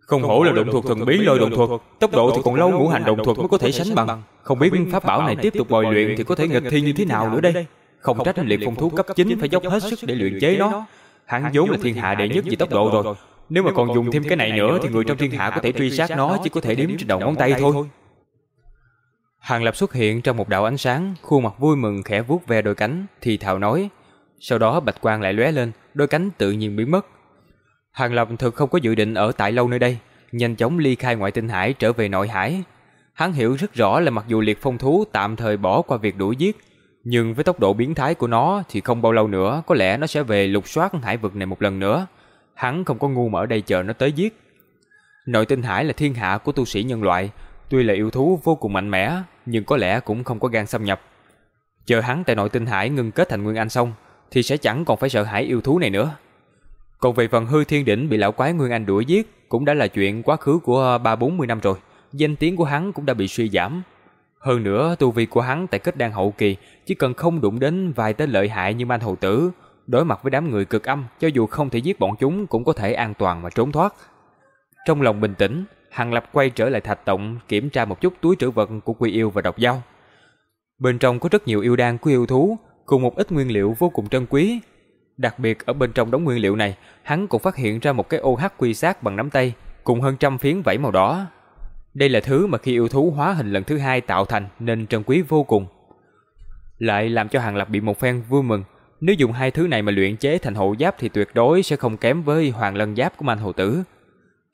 Không hổ là động thuật thần bí lôi động thuật, tốc độ thì còn lâu ngũ hành động thuật mới có thể sánh bằng. Không biết pháp bảo này tiếp tục bồi luyện thì có thể nghịch thi như thế nào nữa đây? Không trách liệt phong thú cấp 9 phải dốc hết sức để luyện chế nó. Hắn vốn là thiên hạ đệ nhất về tốc độ rồi. Nếu mà còn dùng thêm cái này nữa thì người trong thiên hạ có thể truy sát nó chỉ có thể đếm trên đầu ngón tay thôi. Hàng Lập xuất hiện trong một đạo ánh sáng, khuôn mặt vui mừng khẽ vuốt ve đôi cánh, thì thào nói. Sau đó bạch quang lại lóe lên, đôi cánh tự nhiên biến mất. Hàng Lập thực không có dự định ở tại lâu nơi đây, nhanh chóng ly khai ngoại tinh hải trở về nội hải. Hắn hiểu rất rõ là mặc dù liệt phong thú tạm thời bỏ qua việc đuổi giết, nhưng với tốc độ biến thái của nó thì không bao lâu nữa có lẽ nó sẽ về lục soát hải vực này một lần nữa. Hắn không có ngu mà ở đây chờ nó tới giết. Nội tinh hải là thiên hạ của tu sĩ nhân loại, tuy là yêu thú vô cùng mạnh mẽ, nhưng có lẽ cũng không có gan xâm nhập. Chờ hắn tại nội tinh hải ngưng kết thành nguyên anh xong, thì sẽ chẳng còn phải sợ hãi yêu thú này nữa. Còn về phần hư thiên đỉnh bị lão quái nguyên anh đuổi giết, cũng đã là chuyện quá khứ của ba bốn mươi năm rồi. Danh tiếng của hắn cũng đã bị suy giảm. Hơn nữa, tu vi của hắn tại kết đan hậu kỳ, chỉ cần không đụng đến vài tên lợi hại như man hầu tử, đối mặt với đám người cực âm, cho dù không thể giết bọn chúng cũng có thể an toàn mà trốn thoát. Trong lòng bình tĩnh, Hàng Lập quay trở lại thạch động kiểm tra một chút túi trữ vật của quy yêu và độc dao. Bên trong có rất nhiều yêu đan của yêu thú, cùng một ít nguyên liệu vô cùng trân quý. Đặc biệt ở bên trong đống nguyên liệu này, hắn cũng phát hiện ra một cái ô hắc quy sát bằng nắm tay, cùng hơn trăm phiến vảy màu đỏ. Đây là thứ mà khi yêu thú hóa hình lần thứ hai tạo thành nên trân quý vô cùng. Lại làm cho Hàng Lập bị một phen vui mừng, nếu dùng hai thứ này mà luyện chế thành hộ giáp thì tuyệt đối sẽ không kém với hoàng lân giáp của Man Hồ Tử.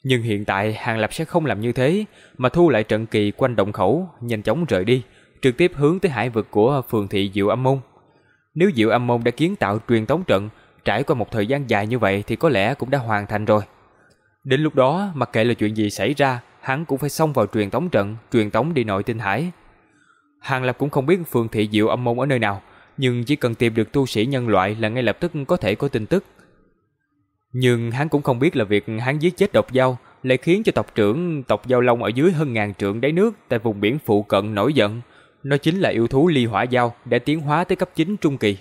Nhưng hiện tại Hàng Lập sẽ không làm như thế, mà thu lại trận kỳ quanh động khẩu, nhanh chóng rời đi, trực tiếp hướng tới hải vực của phường thị Diệu Âm Môn. Nếu Diệu Âm Môn đã kiến tạo truyền tống trận, trải qua một thời gian dài như vậy thì có lẽ cũng đã hoàn thành rồi. Đến lúc đó, mặc kệ là chuyện gì xảy ra, hắn cũng phải xông vào truyền tống trận, truyền tống đi nội tinh hải. Hàng Lập cũng không biết phường thị Diệu Âm Môn ở nơi nào, nhưng chỉ cần tìm được tu sĩ nhân loại là ngay lập tức có thể có tin tức. Nhưng hắn cũng không biết là việc hắn giết chết độc dao lại khiến cho tộc trưởng tộc Giao Long ở dưới hơn ngàn trượng đáy nước tại vùng biển phụ cận nổi giận. Nó chính là yêu thú ly hỏa giao đã tiến hóa tới cấp 9 trung kỳ.